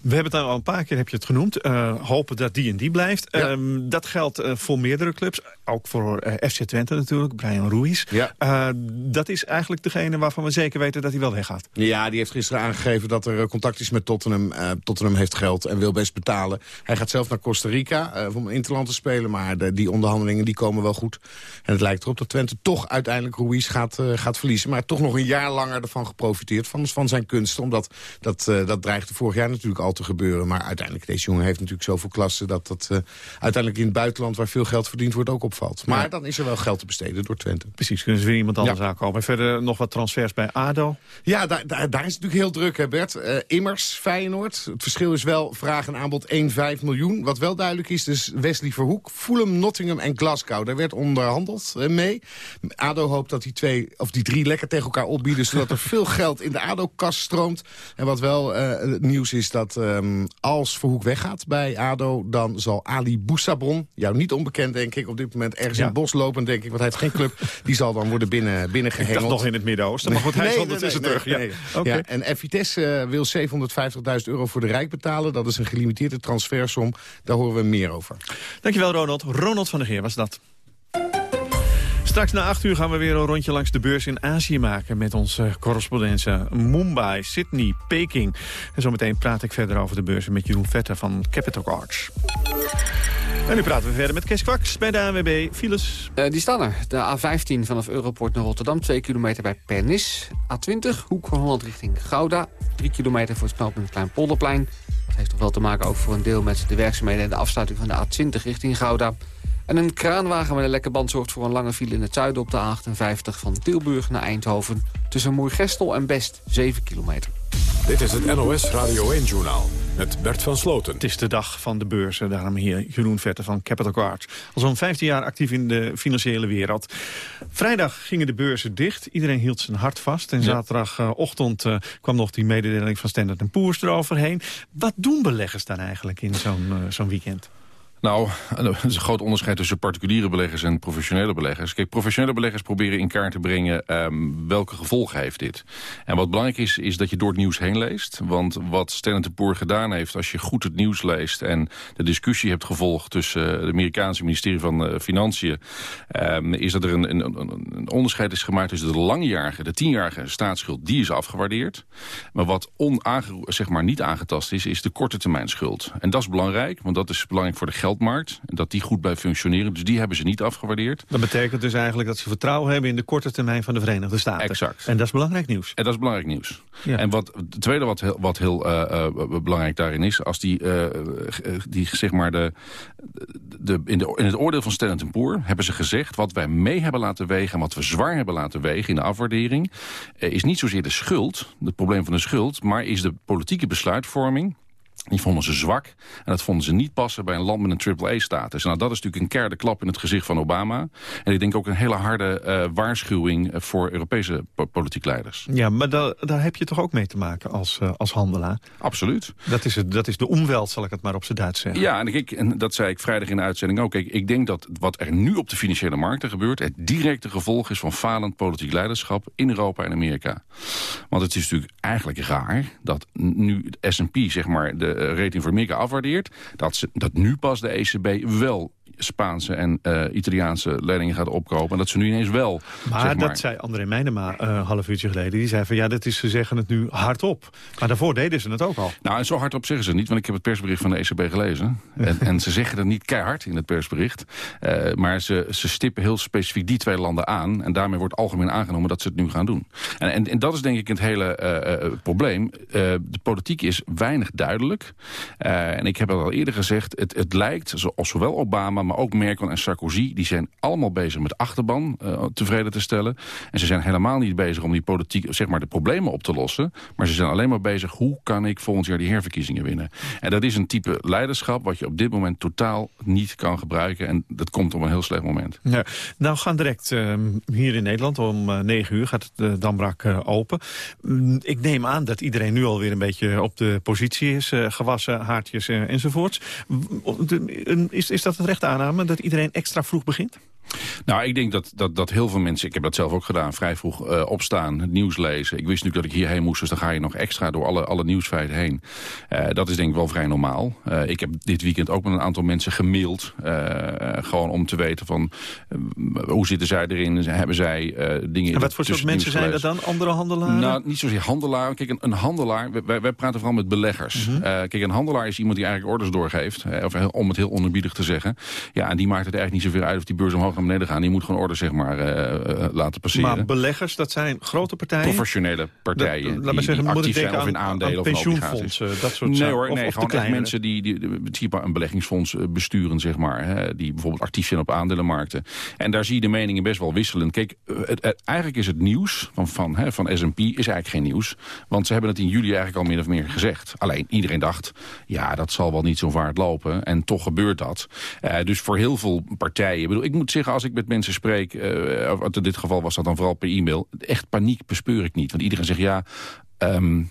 Speaker 7: We hebben het al een paar keer heb je het genoemd. Uh, hopen dat die en die blijft. Ja. Um, dat geldt uh, voor meerdere clubs. Ook voor uh, FC Twente natuurlijk, Brian Ruiz. Ja. dat is eigenlijk degene waarvan we zeker weten dat hij wel weggaat.
Speaker 32: Ja, die heeft gisteren aangegeven dat er contact is met Tottenham. Tottenham heeft geld en wil best betalen. Hij gaat zelf naar Costa Rica om interland te spelen. Maar de, die onderhandelingen die komen wel goed. En het lijkt erop dat Twente toch uiteindelijk Ruiz gaat, gaat verliezen. Maar toch nog een jaar langer ervan geprofiteerd van, van zijn kunsten. Omdat dat, dat dreigde vorig jaar natuurlijk al te gebeuren. Maar uiteindelijk, deze jongen heeft natuurlijk zoveel klassen... dat dat uh, uiteindelijk in het buitenland, waar veel geld verdiend wordt, ook opvalt. Maar ja. dan is er wel geld te besteden door Twente.
Speaker 7: Precies, kunnen ze weer iemand anders ja. aankomen. Verder nog wat transfers bij ADO?
Speaker 32: Ja, daar, daar, daar is het natuurlijk heel druk, hè Bert. Uh, Immers, Feyenoord. Het verschil is wel vraag en aanbod 1,5 miljoen. Wat wel duidelijk is, dus Wesley Verhoek, Fulham, Nottingham en Glasgow. Daar werd onderhandeld uh, mee. ADO hoopt dat die, twee, of die drie lekker tegen elkaar opbieden... zodat er veel geld in de ADO-kas stroomt. En wat wel nieuws is, dat Um, als Verhoek weggaat bij ADO, dan zal Ali Boussabon... jou niet onbekend, denk ik, op dit moment ergens ja. in het bos lopen, denk ik... want hij heeft geen club, die zal dan worden binnen, binnengehengeld.
Speaker 7: Ik dacht nog in het Midden-Oosten, maar goed, hij nee, is ondertussen nee, nee, terug.
Speaker 32: Ja. Okay. ja. En Vitesse uh, wil 750.000 euro voor de Rijk betalen. Dat is een gelimiteerde transfersom. Daar horen we meer over.
Speaker 7: Dankjewel, Ronald. Ronald van der Geer was dat. Straks na 8 uur gaan we weer een rondje langs de beurs in Azië maken... met onze correspondenten Mumbai, Sydney, Peking. En zometeen praat ik verder over de beurzen met Jeroen Vetter van Capital Arts. En nu praten we verder met Kees Kwaks bij de ANWB. Files?
Speaker 3: Uh, die staan er. De A15 vanaf Europort naar Rotterdam, 2 kilometer bij Pernis. A20, hoek van Holland richting Gouda. 3 kilometer voor het knooppunt Kleinpolderplein. Dat heeft toch wel te maken ook voor een deel met de werkzaamheden... en de afsluiting van de A20 richting Gouda. En een kraanwagen met een lekke band zorgt voor een lange file in het zuiden op de A58 van Tilburg naar Eindhoven. Tussen Moergestel en Best, 7 kilometer.
Speaker 1: Dit is het NOS Radio 1-journaal met Bert van Sloten.
Speaker 7: Het is de dag van de beurzen, daarom hier Jeroen Vette van Capital Cards. Al zo'n 15 jaar actief in de financiële wereld. Vrijdag gingen de beurzen dicht, iedereen hield zijn hart vast. En zaterdagochtend uh, kwam nog die mededeling van Standard Poor's eroverheen. Wat doen beleggers dan eigenlijk in zo'n uh, zo'n weekend?
Speaker 26: Nou, er is een groot onderscheid tussen particuliere beleggers en professionele beleggers. Kijk, professionele beleggers proberen in kaart te brengen um, welke gevolgen heeft dit. En wat belangrijk is, is dat je door het nieuws heen leest. Want wat Standard Poor gedaan heeft, als je goed het nieuws leest... en de discussie hebt gevolgd tussen het Amerikaanse ministerie van uh, Financiën... Um, is dat er een, een, een, onderscheid is gemaakt tussen de langjarige, de tienjarige staatsschuld. Die is afgewaardeerd. Maar wat zeg maar niet aangetast is, is de korte termijn schuld. En dat is belangrijk, want dat is belangrijk voor de geld geldmarkt. En dat die goed blijft functioneren. Dus die hebben ze niet afgewaardeerd.
Speaker 7: Dat betekent dus eigenlijk dat ze vertrouwen hebben in de korte termijn van de Verenigde Staten.
Speaker 26: Exact.
Speaker 7: En dat is belangrijk nieuws.
Speaker 26: En dat is belangrijk nieuws. En wat, het tweede wat heel, wat heel uh, uh, belangrijk daarin is... als die, uh, die zeg maar de, de, in, de, in het oordeel van Standard Poor hebben ze gezegd... wat wij mee hebben laten wegen en wat we zwaar hebben laten wegen in de afwaardering... is niet zozeer de schuld, het probleem van de schuld... maar is de politieke besluitvorming die vonden ze zwak en dat vonden ze niet passen bij een land met een AAA-status. Nou, dat is natuurlijk een kerde klap in het gezicht van Obama. En ik denk ook een hele harde uh, waarschuwing voor Europese po politiek leiders.
Speaker 7: Ja, maar da daar heb je toch ook mee te maken als, uh, als handelaar?
Speaker 26: Absoluut.
Speaker 7: Dat is, het, dat is de omweld, zal ik het maar op zijn Duits zeggen.
Speaker 26: Ja, en, ik, en dat zei ik vrijdag in de uitzending ook. Kijk, ik denk dat wat er nu op de financiële markten gebeurt... het directe gevolg is van falend politiek leiderschap in Europa en Amerika. Want het is natuurlijk eigenlijk raar dat nu S&P, zeg maar... de rating voor Amerika afwaardeert... Dat, ze, dat nu pas de ECB wel Spaanse en uh, Italiaanse leningen gaat opkopen. En dat ze nu ineens wel...
Speaker 7: Maar,
Speaker 26: zeg maar
Speaker 7: dat zei André Meijnema een uh, half uurtje geleden. Die zei van ja, dat is, ze zeggen het nu hardop. Maar daarvoor deden ze het ook al.
Speaker 26: Nou, en zo hardop zeggen ze het niet. Want ik heb het persbericht van de ECB gelezen. en, en, ze zeggen het niet keihard in het persbericht. Uh, maar ze, ze stippen heel specifiek die twee landen aan. En daarmee wordt algemeen aangenomen dat ze het nu gaan doen. En, en, en dat is denk ik het hele probleem. de politiek is weinig duidelijk. en ik heb het al eerder gezegd. Het, het lijkt, zoals zowel Obama maar ook Merkel en Sarkozy... die zijn allemaal bezig met achterban uh, tevreden te stellen. En ze zijn helemaal niet bezig om die politiek, zeg maar, de problemen op te lossen. Maar ze zijn alleen maar bezig, hoe kan ik volgend jaar die herverkiezingen winnen? En dat is een type leiderschap wat je op dit moment totaal niet kan gebruiken. En dat komt op een heel slecht moment.
Speaker 7: Ja, nou gaan direct uh, hier in Nederland om uh, 9 uur gaat de Dambrak uh, open. Mm, ik neem aan dat iedereen nu alweer een beetje op de positie is. Gewassen, haartjes enzovoorts. Is, is dat het recht aanname dat iedereen extra vroeg begint?
Speaker 26: Nou, ik denk dat, dat, dat heel veel mensen, ik heb dat zelf ook gedaan, vrij vroeg uh, opstaan, het nieuws lezen. Ik wist natuurlijk dat ik hierheen moest, dus dan ga je nog extra door alle, alle nieuwsfeiten heen. Uh, dat is denk ik wel vrij normaal. Uh, ik heb dit weekend ook met een aantal mensen gemaild, gewoon om te weten van hoe zitten zij erin, hebben zij dingen...
Speaker 7: En wat voor soort mensen zijn dat dan, andere handelaren?
Speaker 26: Nou, niet zozeer handelaar. Kijk, een, een handelaar, wij, wij praten vooral met beleggers. Mm -hmm. kijk, een handelaar is iemand die eigenlijk orders doorgeeft, of, om het heel onerbiedig te zeggen. Ja, en die maakt het eigenlijk niet zoveel uit of die beurs omhoog naar beneden gaan. Die moet gewoon orde zeg maar, uh, laten passeren.
Speaker 7: Maar beleggers, dat zijn grote partijen?
Speaker 26: Professionele partijen.
Speaker 7: Dat, laat maar zeggen,
Speaker 26: die
Speaker 7: actief
Speaker 26: zijn of in aandelen
Speaker 7: aan
Speaker 26: of
Speaker 7: pensioenfondsen, dat soort
Speaker 26: Nee hoor,
Speaker 7: of,
Speaker 26: nee,
Speaker 7: of
Speaker 26: gewoon echt mensen die, die, die, een beleggingsfonds besturen, zeg maar. Hè, die bijvoorbeeld actief zijn op aandelenmarkten. En daar zie je de meningen best wel wisselend. Kijk, het, het, eigenlijk is het nieuws van, van, hè, van S&P is eigenlijk geen nieuws. Want ze hebben het in juli eigenlijk al min of meer gezegd. Alleen, iedereen dacht, ja, dat zal wel niet zo vaart lopen. En toch gebeurt dat. Uh, dus voor heel veel partijen... Ik, bedoel, ik moet zeggen, als ik met mensen spreek... Uh, in dit geval was dat dan vooral per e-mail... echt paniek bespeur ik niet. Want iedereen zegt, ja... Um,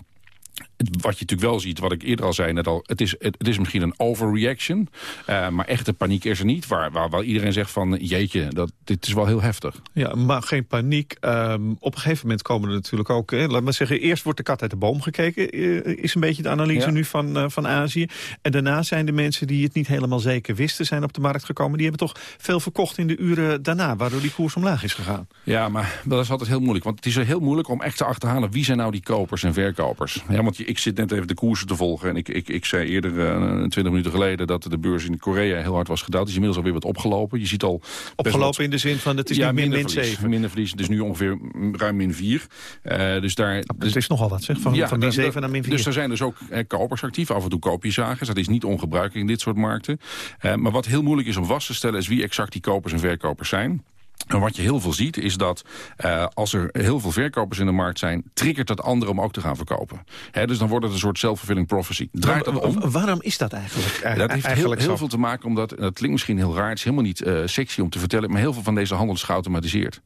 Speaker 26: wat je natuurlijk wel ziet, wat ik eerder al zei net al... het is, het, het is misschien een overreaction, uh, maar echte paniek is er niet. Waar, waar, waar, iedereen zegt van, jeetje, dat, dit is wel heel heftig.
Speaker 7: Ja, maar geen paniek. Um, op een gegeven moment komen er natuurlijk ook... Hè, laat maar zeggen, eerst wordt de kat uit de boom gekeken... Uh, is een beetje de analyse ja. nu van, uh, van Azië. En daarna zijn de mensen die het niet helemaal zeker wisten... zijn op de markt gekomen. Die hebben toch veel verkocht in de uren daarna... waardoor die koers omlaag is gegaan.
Speaker 26: Ja, maar dat is altijd heel moeilijk. Want het is heel moeilijk om echt te achterhalen... wie zijn nou die kopers en verkopers. Ja, want je, ik zit net even de koersen te volgen. En ik, ik, ik zei eerder, uh, 20 minuten geleden, dat de beurs in Korea heel hard was gedaald. Die is inmiddels alweer wat opgelopen. Je ziet al...
Speaker 7: Opgelopen wat... in de zin van, het is ja, min, min 7.
Speaker 26: Minder verlies. Het is nu ongeveer ruim min 4. Uh, dus daar...
Speaker 7: Dus, het is nogal wat, zeg. Van, ja, van min 7 naar min 4.
Speaker 26: Dus er zijn dus ook eh, kopers actief. Af en toe koop je zagers. Dat is niet ongebruikelijk in dit soort markten. Uh, maar wat heel moeilijk is om vast te stellen... is wie exact die kopers en verkopers zijn. En wat je heel veel ziet is dat uh, als er heel veel verkopers in de markt zijn... triggert dat anderen om ook te gaan verkopen. He, dus dan wordt het een soort self-fulfilling prophecy. Draait
Speaker 7: maar, om. Waarom is dat eigenlijk?
Speaker 26: Ja, dat heeft
Speaker 7: eigenlijk
Speaker 26: heel, heel veel te maken omdat... dat klinkt misschien heel raar, het is helemaal niet uh, sexy om te vertellen... maar heel veel van deze handel is geautomatiseerd.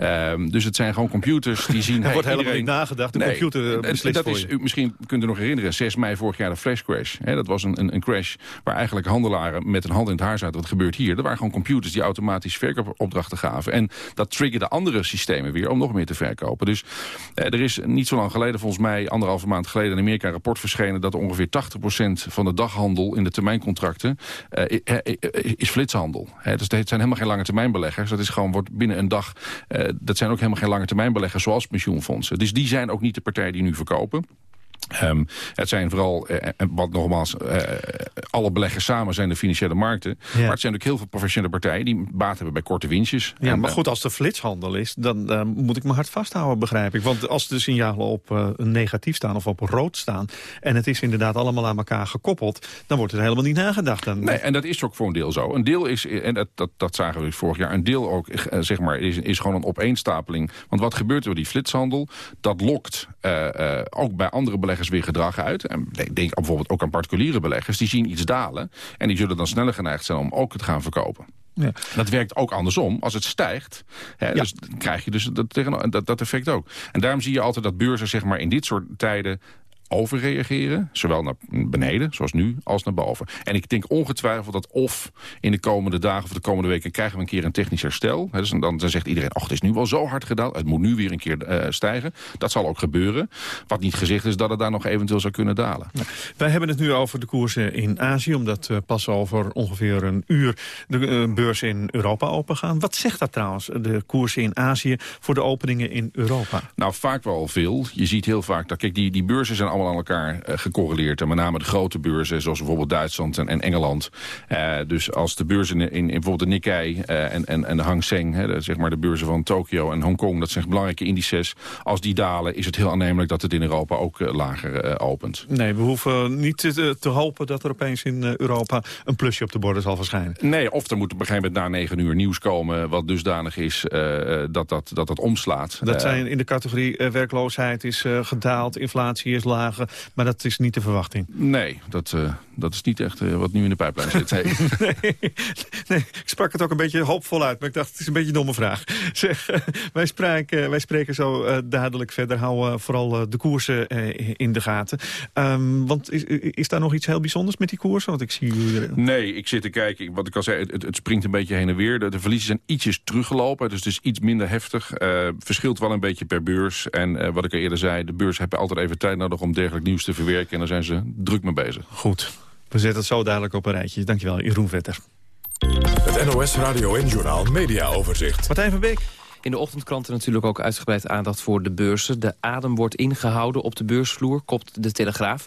Speaker 26: Uh, dus het zijn gewoon computers die zien...
Speaker 7: er wordt helemaal niet nagedacht, de nee, computer beslist
Speaker 26: dat is, u, Misschien kunt u nog herinneren, 6 mei vorig jaar de flash crash. He, dat was een, een, een, crash waar eigenlijk handelaren met een hand in het haar zaten. Wat gebeurt hier? Er waren gewoon computers die automatisch verkoopopdrachten gaven. En dat triggerde andere systemen weer om nog meer te verkopen. Dus eh, er is niet zo lang geleden, volgens mij anderhalve maand geleden... in Amerika een rapport verschenen dat ongeveer 80% van de daghandel... in de termijncontracten uh, is flitshandel. Dus het zijn helemaal geen lange termijnbeleggers. Dat is gewoon wordt binnen een dag... Uh, dat zijn ook helemaal geen lange termijnbeleggers zoals pensioenfondsen. Dus die zijn ook niet de partij die nu verkopen. Ehm, het zijn vooral, eh, eh, wat nogmaals, eh, alle beleggers samen zijn de financiële markten. Maar het zijn ook heel veel professionele partijen die baat hebben bij korte winstjes.
Speaker 7: Ja,
Speaker 26: En,
Speaker 7: maar goed, als er flitshandel is, dan moet ik me hard vasthouden, begrijp ik. Want als de signalen op negatief staan of op rood staan... en het is inderdaad allemaal aan elkaar gekoppeld... dan wordt er helemaal niet nagedacht. Dan,
Speaker 26: Nee, en dat is ook voor een deel zo. Een deel is, en dat, dat, dat zagen we dus vorig jaar, een deel ook, zeg maar, is, is gewoon een opeenstapeling. Want wat gebeurt er door die flitshandel? Dat lokt ook bij andere beleggers weer gedrag uit. En denk, bijvoorbeeld ook aan particuliere beleggers. Die zien iets dalen en die zullen dan sneller geneigd zijn om ook het gaan verkopen.
Speaker 7: Ja.
Speaker 26: Dat werkt ook andersom. Als het stijgt, hè, dus dan krijg je dus dat, tegen, dat, dat effect ook. En daarom zie je altijd dat beurzen zeg maar, in dit soort tijden overreageren. Zowel naar beneden, zoals nu, als naar boven. En ik denk ongetwijfeld dat of in de komende dagen of de komende weken... krijgen we een keer een technisch herstel. Dus dan, dan zegt iedereen, ach, het is nu wel zo hard gedaald. Het moet nu weer een keer eh, stijgen. Dat zal ook gebeuren. Wat niet gezegd is dat het daar nog eventueel zou kunnen dalen.
Speaker 7: Wij hebben het nu over de koersen in Azië... omdat pas over ongeveer een uur de beurzen in Europa opengaan. Wat zegt dat trouwens, de koersen in Azië... voor de openingen in Europa?
Speaker 26: Nou, vaak wel veel. Je ziet heel vaak dat, kijk, die, die beurzen zijn allemaal aan elkaar eh, gecorreleerd. En met name de grote beurzen, zoals bijvoorbeeld Duitsland en, en Engeland. Eh, dus als de beurzen in, in bijvoorbeeld de Nikkei eh, en, en, en de Hang Seng, hè, de- zeg maar de beurzen van Tokio en Hongkong, dat zijn belangrijke indices. Als die dalen, is het heel aannemelijk dat het in Europa ook lager opent.
Speaker 7: Nee, we hoeven niet te, te hopen dat er opeens in Europa... een plusje op de borden zal verschijnen.
Speaker 26: Nee, of er moet op een gegeven moment na negen uur nieuws komen... wat dusdanig is eh, dat, dat, dat dat omslaat.
Speaker 7: Dat zijn in de categorie werkloosheid is gedaald, inflatie is Maar dat is niet de verwachting.
Speaker 26: Nee, dat, eh, dat is niet echt eh, wat nu in de pijplijn zit. Nee.
Speaker 7: Nee, ik sprak het ook een beetje hoopvol uit, maar ik dacht, het is een beetje een domme vraag. Zeg, eh, wij, spreken, wij spreken zo eh, dadelijk verder. Hou eh, vooral eh, de koersen eh, in de gaten. Ehm, want is, is daar nog iets heel bijzonders met die koersen? Want ik zie jullie.
Speaker 26: Nee, ik zit te kijken. Wat ik al zei, het, het springt een beetje heen en weer. De, de verliezen zijn ietsjes teruggelopen, dus het is iets minder heftig. Eh, verschilt wel een beetje per beurs. En eh, wat ik al eerder zei, de beurs hebben altijd even tijd nodig... om dergelijk nieuws te verwerken. En daar zijn ze druk mee bezig.
Speaker 7: Goed, we zetten het zo dadelijk op een rijtje. Dankjewel, Jeroen Vetter.
Speaker 1: Het NOS Radio en Journaal Media Overzicht.
Speaker 7: Martijn van Beek.
Speaker 33: In de ochtendkranten natuurlijk ook uitgebreid aandacht voor de beurzen. De adem wordt ingehouden op de beursvloer, kopt de Telegraaf.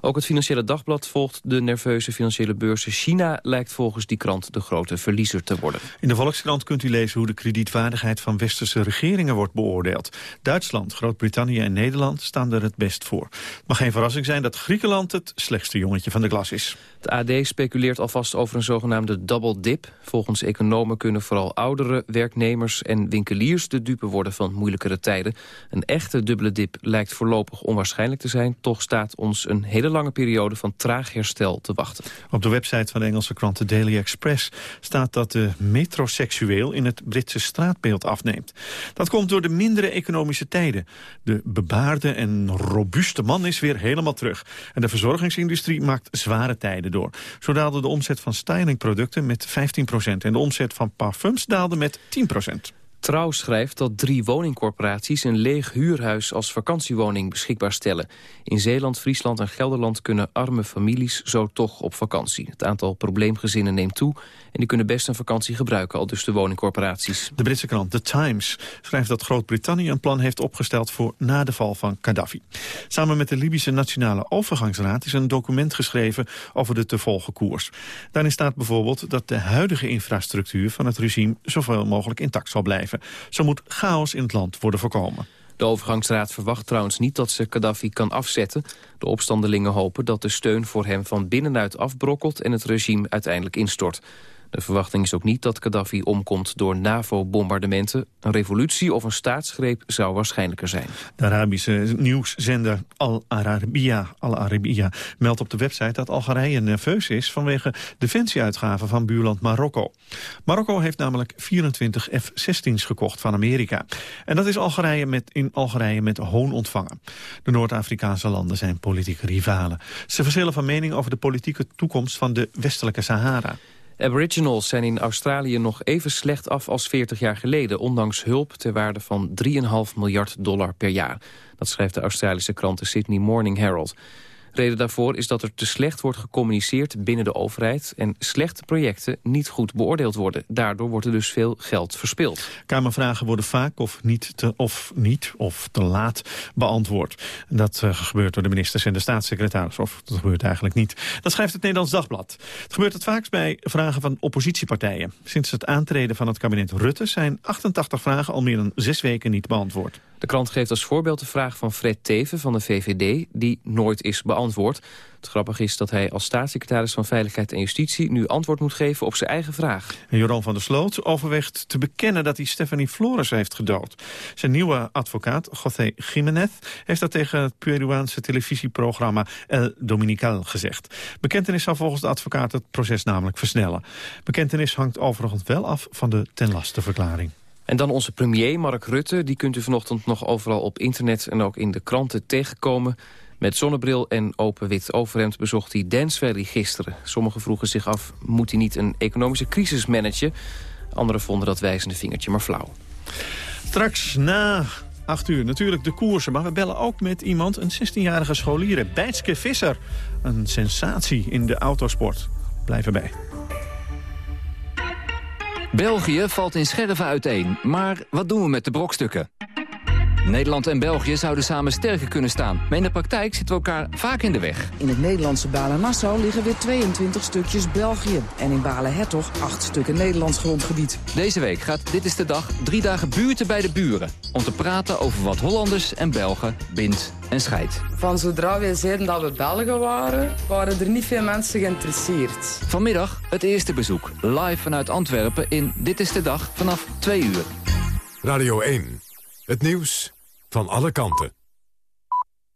Speaker 33: Ook het Financiële Dagblad volgt de nerveuze financiële beurzen. China lijkt volgens die krant de grote verliezer te worden.
Speaker 7: In de Volkskrant kunt u lezen hoe de kredietwaardigheid van westerse regeringen wordt beoordeeld. Duitsland, Groot-Brittannië en Nederland staan er het best voor. Het mag geen verrassing zijn dat Griekenland het slechtste jongetje van de klas is.
Speaker 33: Het AD speculeert alvast over een zogenaamde double dip. Volgens economen kunnen vooral oudere werknemers en winkeliers de dupe worden van moeilijkere tijden. Een echte dubbele dip lijkt voorlopig onwaarschijnlijk te zijn. Toch staat ons een hele lange periode van traag herstel te wachten.
Speaker 7: Op de website van de Engelse krant The Daily Express staat dat de metroseksueel in het Britse straatbeeld afneemt. Dat komt door de mindere economische tijden. De bebaarde en robuuste man is weer helemaal terug. En de verzorgingsindustrie maakt zware tijden door. Zo daalde de omzet van stylingproducten met 15% en de omzet van parfums daalde met 10
Speaker 33: Trouw schrijft dat drie woningcorporaties een leeg huurhuis als vakantiewoning beschikbaar stellen. In Zeeland, Friesland en Gelderland kunnen arme families zo toch op vakantie. Het aantal probleemgezinnen neemt toe en die kunnen best een vakantie gebruiken, al dus de woningcorporaties.
Speaker 7: De Britse krant The Times schrijft dat Groot-Brittannië een plan heeft opgesteld voor na de val van Gaddafi. Samen met de Libische Nationale Overgangsraad is een document geschreven over de te volgen koers. Daarin staat bijvoorbeeld dat de huidige infrastructuur van het regime zoveel mogelijk intact zal blijven. Zo moet chaos in het land worden voorkomen.
Speaker 33: De overgangsraad verwacht trouwens niet dat ze Gaddafi kan afzetten. De opstandelingen hopen dat de steun voor hem van binnenuit afbrokkelt... en het regime uiteindelijk instort. De verwachting is ook niet dat Gaddafi omkomt door NAVO-bombardementen. Een revolutie of een staatsgreep zou waarschijnlijker zijn.
Speaker 7: De Arabische nieuwszender Al Arabiya, Al Arabiya meldt op de website dat Algerije nerveus is vanwege defensieuitgaven van buurland Marokko. Marokko heeft namelijk 24 F-16's gekocht van Amerika. En dat is Algerije met, in Algerije met hoon ontvangen. De Noord-Afrikaanse landen zijn politieke rivalen. Ze verschillen van mening over de politieke toekomst van de westelijke Sahara.
Speaker 33: Aboriginals zijn in Australië nog even slecht af als 40 jaar geleden... ondanks hulp ter waarde van 3,5 miljard dollar per jaar. Dat schrijft de Australische krant de Sydney Morning Herald. Reden daarvoor is dat er te slecht wordt gecommuniceerd binnen de overheid... en slechte projecten niet goed beoordeeld worden. Daardoor wordt er dus veel geld verspild.
Speaker 7: Kamervragen worden vaak of niet te, of niet of te laat beantwoord. Dat uh, gebeurt door de ministers en de staatssecretaris. Of dat gebeurt eigenlijk niet. Dat schrijft het Nederlands Dagblad. Het gebeurt het vaakst bij vragen van oppositiepartijen. Sinds het aantreden van het kabinet Rutte zijn 88 vragen al meer dan zes weken niet beantwoord.
Speaker 33: De krant geeft als voorbeeld de vraag van Fred Teven van de VVD... die nooit is beantwoord. Het grappige is dat hij als staatssecretaris van Veiligheid en Justitie... nu antwoord moet geven op zijn eigen vraag.
Speaker 7: Joran van der Sloot overweegt te bekennen dat hij Stephanie Flores heeft gedood. Zijn nieuwe advocaat, José Jiménez... heeft dat tegen het Peruaanse televisieprogramma El Dominical gezegd. Bekentenis zal volgens de advocaat het proces namelijk versnellen. Bekentenis hangt overigens wel af van de tenlasteverklaring.
Speaker 33: En dan onze premier, Mark Rutte. Die kunt u vanochtend nog overal op internet en ook in de kranten tegenkomen. Met zonnebril en open wit overhemd bezocht hij Dance Valley gisteren. Sommigen vroegen zich af, moet hij niet een economische crisis managen? Anderen vonden dat wijzende vingertje maar flauw.
Speaker 7: Straks na 8 uur natuurlijk de koersen. Maar we bellen ook met iemand, een 16-jarige scholier, Bijtske Visser. Een sensatie in de autosport. Blijf erbij.
Speaker 34: België valt in scherven uiteen, maar wat doen we met de brokstukken? Nederland en België zouden samen sterker kunnen staan. Maar in de praktijk zitten we elkaar vaak in de weg.
Speaker 35: In het Nederlandse Balen-Nassau liggen weer 22 stukjes België. En in Balen-Hertog 8 stukken Nederlands grondgebied.
Speaker 34: Deze week gaat Dit is de Dag drie dagen buurten bij de buren. Om te praten over wat Hollanders en Belgen bindt en scheidt.
Speaker 36: Van zodra wij zeiden dat we Belgen waren, waren er niet veel mensen geïnteresseerd.
Speaker 34: Vanmiddag het eerste bezoek. Live vanuit Antwerpen in Dit is de Dag vanaf 2 uur.
Speaker 1: Radio 1. Het nieuws van alle kanten.